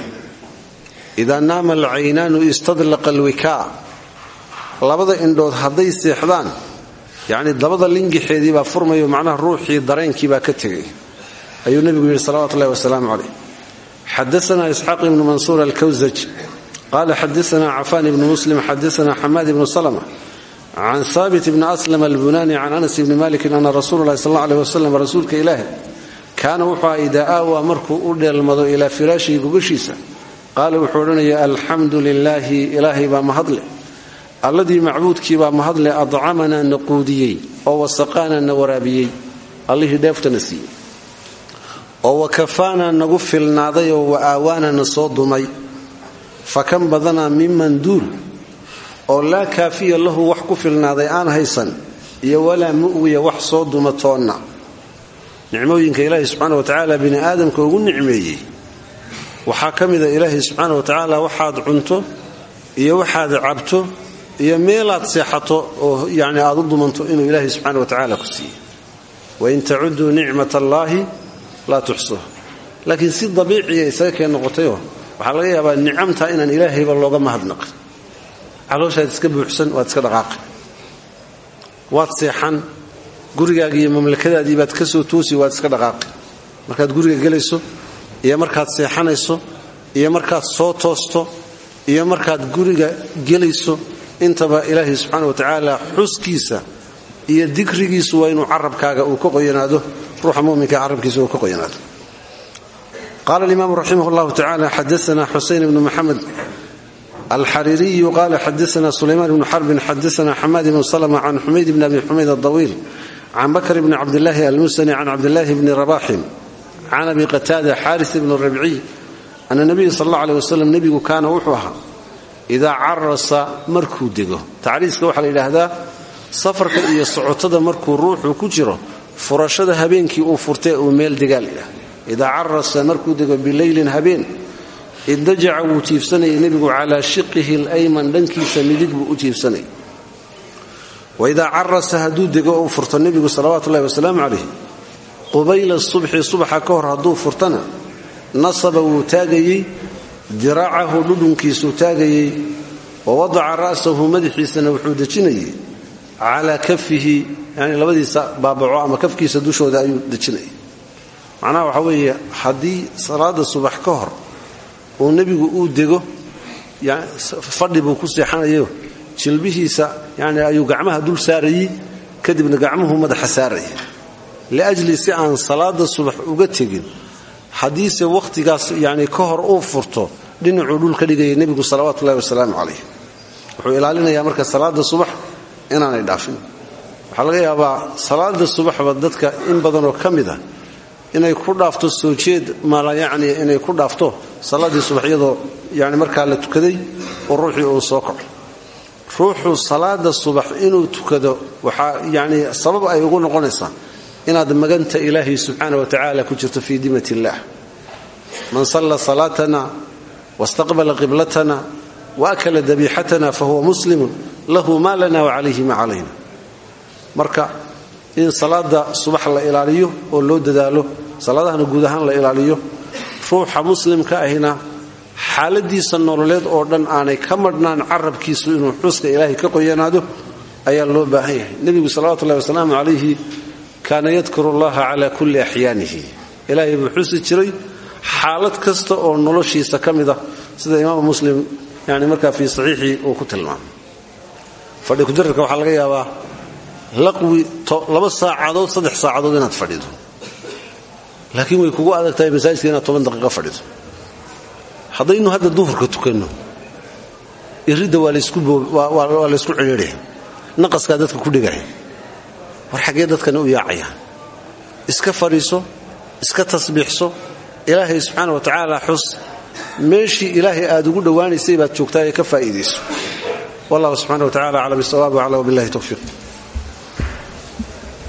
Idaa naama alcaynaanu istadlaqa alwikaa. Labada indhood hadday seexdaan yacni dabada lingixeedii baa furmayo macnaha ruuxii dareenkii baa ka tegay ayuu nebigu yidhi salawatu ullahi wasalaamu calayh. Xadaana isxaaq ibnu mansuur alkawsaj qala xadaana cafaan ibnu muslim xadaana xamaad ibnu salma can haabit ibni aslam albunani can anas ibni malikin ana rasuula lahi sal aleh wasalam rasuulka ilaahi kaana wuxuu aha idaa aawaa markuu u dheelmado ilaa firaashihi gogashiisa qaala wuxuu odhanaya alxamdu lilaahi ilaahay baa mahadle alladii macbuudkii baa mahadle adcamanaa na quudiyey oo wasaqaanaa na waraabiyey allihii dheeftana siiyey oo wakafaanaa nagu filnaaday oo wa na soo dumay fa kan miman duul oo laa kaafiya lahu wax ku filnaaday aan haysan iyo walaa mu'wiya wax soo duma toonna. Nicmooyinka ilaahay subxaana wa tacaala bini aadamka ugu nicmeeyey. Waxaa ka mida ilaahay subxaana wa tacaala waxaad cunto iyo waxaad cabto iyo meelaad seexato oo yani aad u dumanto inuu subxaana wa tacaala ku siiyey. Wain tacuduu nicmat allaahi laa tuxsuha laakiin si dabiiciya isaga keen noqotayoo waxaa laga yaabaa nicamtaa inaan ilaahayba looga mahadnaqin calooshaad iska buuxsan waad iska dhaqaaqi. Waad seexan gurigaaga iyo mamlakadaadii baad ka soo toosi waad iska dhaqaaqi. Markaad guriga gelayso iyo markaad seexanayso iyo markaad soo toosto iyo markaad guriga gelayso intaba ilaahay wa tacaala xuskiisa iyo dikrigiisu waa inuu carabkaaga uu ka qoyanaado ruuxa muminka carabkiisa uu ka qoyanaado. Qala alimaamu raximah llahu tacala xadaana xuseyn ibnu maxamed alxariiriyu qala xadaana sulaymaan ibnu xarbin xadaana xamaad ibnu salma can xumayd bni abi xumayd adawiil can bakr bni cabdilaahi almusani can cabdilaahi bni rabaxin can abi qataada xaaris ibnu rabciy ana nabiya sal alla aleh wasalam nebigu kaana wuxuu ahaa idaa carasa markuu dego tacriiska waxaa la yidhaahdaa safarka iyo socotada markuu ruuxu ku jiro furashada habeenkii uu furtee uu meel degaal idhah idaa carasa markuu dego bileylin habeen iddajaca wuu jiifsanayay nebigu calaa shiqihi alayman dhankiisa midig buu u jiifsanayay waidaa carasa hadduu dego uu furto nebigu salawaatu ullahi wasalaamu calayh qubayla subxi subaxa ka hor hadduu furtana nasaba wuu taagayey diraacahu dhudhunkiisuu taagayey wa wadaca ra'sahu madaxiisana wuxuu dejinayey calaa kafihi yani labadiisa baabaco ama kafkiisa dushooda ayuu dejinayay macnaha waxaa weeye haddii salaada subax ka hor uu nebigu uu dego fadhi buu ku seexanayo jilbihiisa yani ayuu gacmaha dul saarayey kadibna gacmuhu madaxa saaraya liajli si aan salaada subax uga tegin haddiise wakhtigaas yani ka hor uu furto dhinacuu dhul ka dhigaya nebigu salawaatu ullahi wasalaamu calayh wuxuu ilaalinayaa marka salaada subax inaanay dhaafin. Waxaa laga yaabaa salaada subaxba dadka in badanoo ka mid ah inay ku dhaafto soo jeed mala yacni inay ku dhaafto salaaddii subax iyadoo yani markaa la tukaday oo ruuxii uu soo kaco ruuxu salaada subax inuu tukado waxaa yani sabab ay ugu noqonaysaa inaad maganta ilaahay subxaana wa tacaala ku jirto fii dimat illaah man salla salaatana wastaqbala qiblatana waakala dabiixatana fahuwa muslimun lahu ma lana wacalayhi ma calayna. Marka in salaada subax la ilaaliyo oo loo dadaalo salaadahana guud ahaan la ilaaliyo ruuxa muslimka ahina xaaladiisa nololeed oo dhan aanay ka madhnaan carabkiisu inuu xuska ilaahay ka qoyanaado ayaa loo baahan yahay. Nebigu salawatu ullahi wasalaamu calayhi kaana yadkuru allaha cala kulli axyaanihi. Ilaahay buu xusi jiray xaalad kasta oo noloshiisa ka mid sida imaamu muslim yani markaa fii saxiixii uu ku tilmaamay. Fadhi kujararka waxaa laga yaabaa laqwi laba saacadood saddex saacadood inaad fadhido laakiin way kugu adag tahay masaajidka inaad toban daqiiqo fadhido haddaynu hadda duhurka tukanno iridda waa laysku cidhiidhaya naqaskaa dadka ku dhigaya war xaggee dadkana u yaacaya. Iska fadhiiso iska tasbiixso ilaahay subxaana wa tacaala xus. Meeshii ilaahay aad ugu dhowaanaysay baad joogtaa ee ka faa'iidayso. Wallahu subxana wa tacala aclam. Bisawaab waclam billahi towfiiq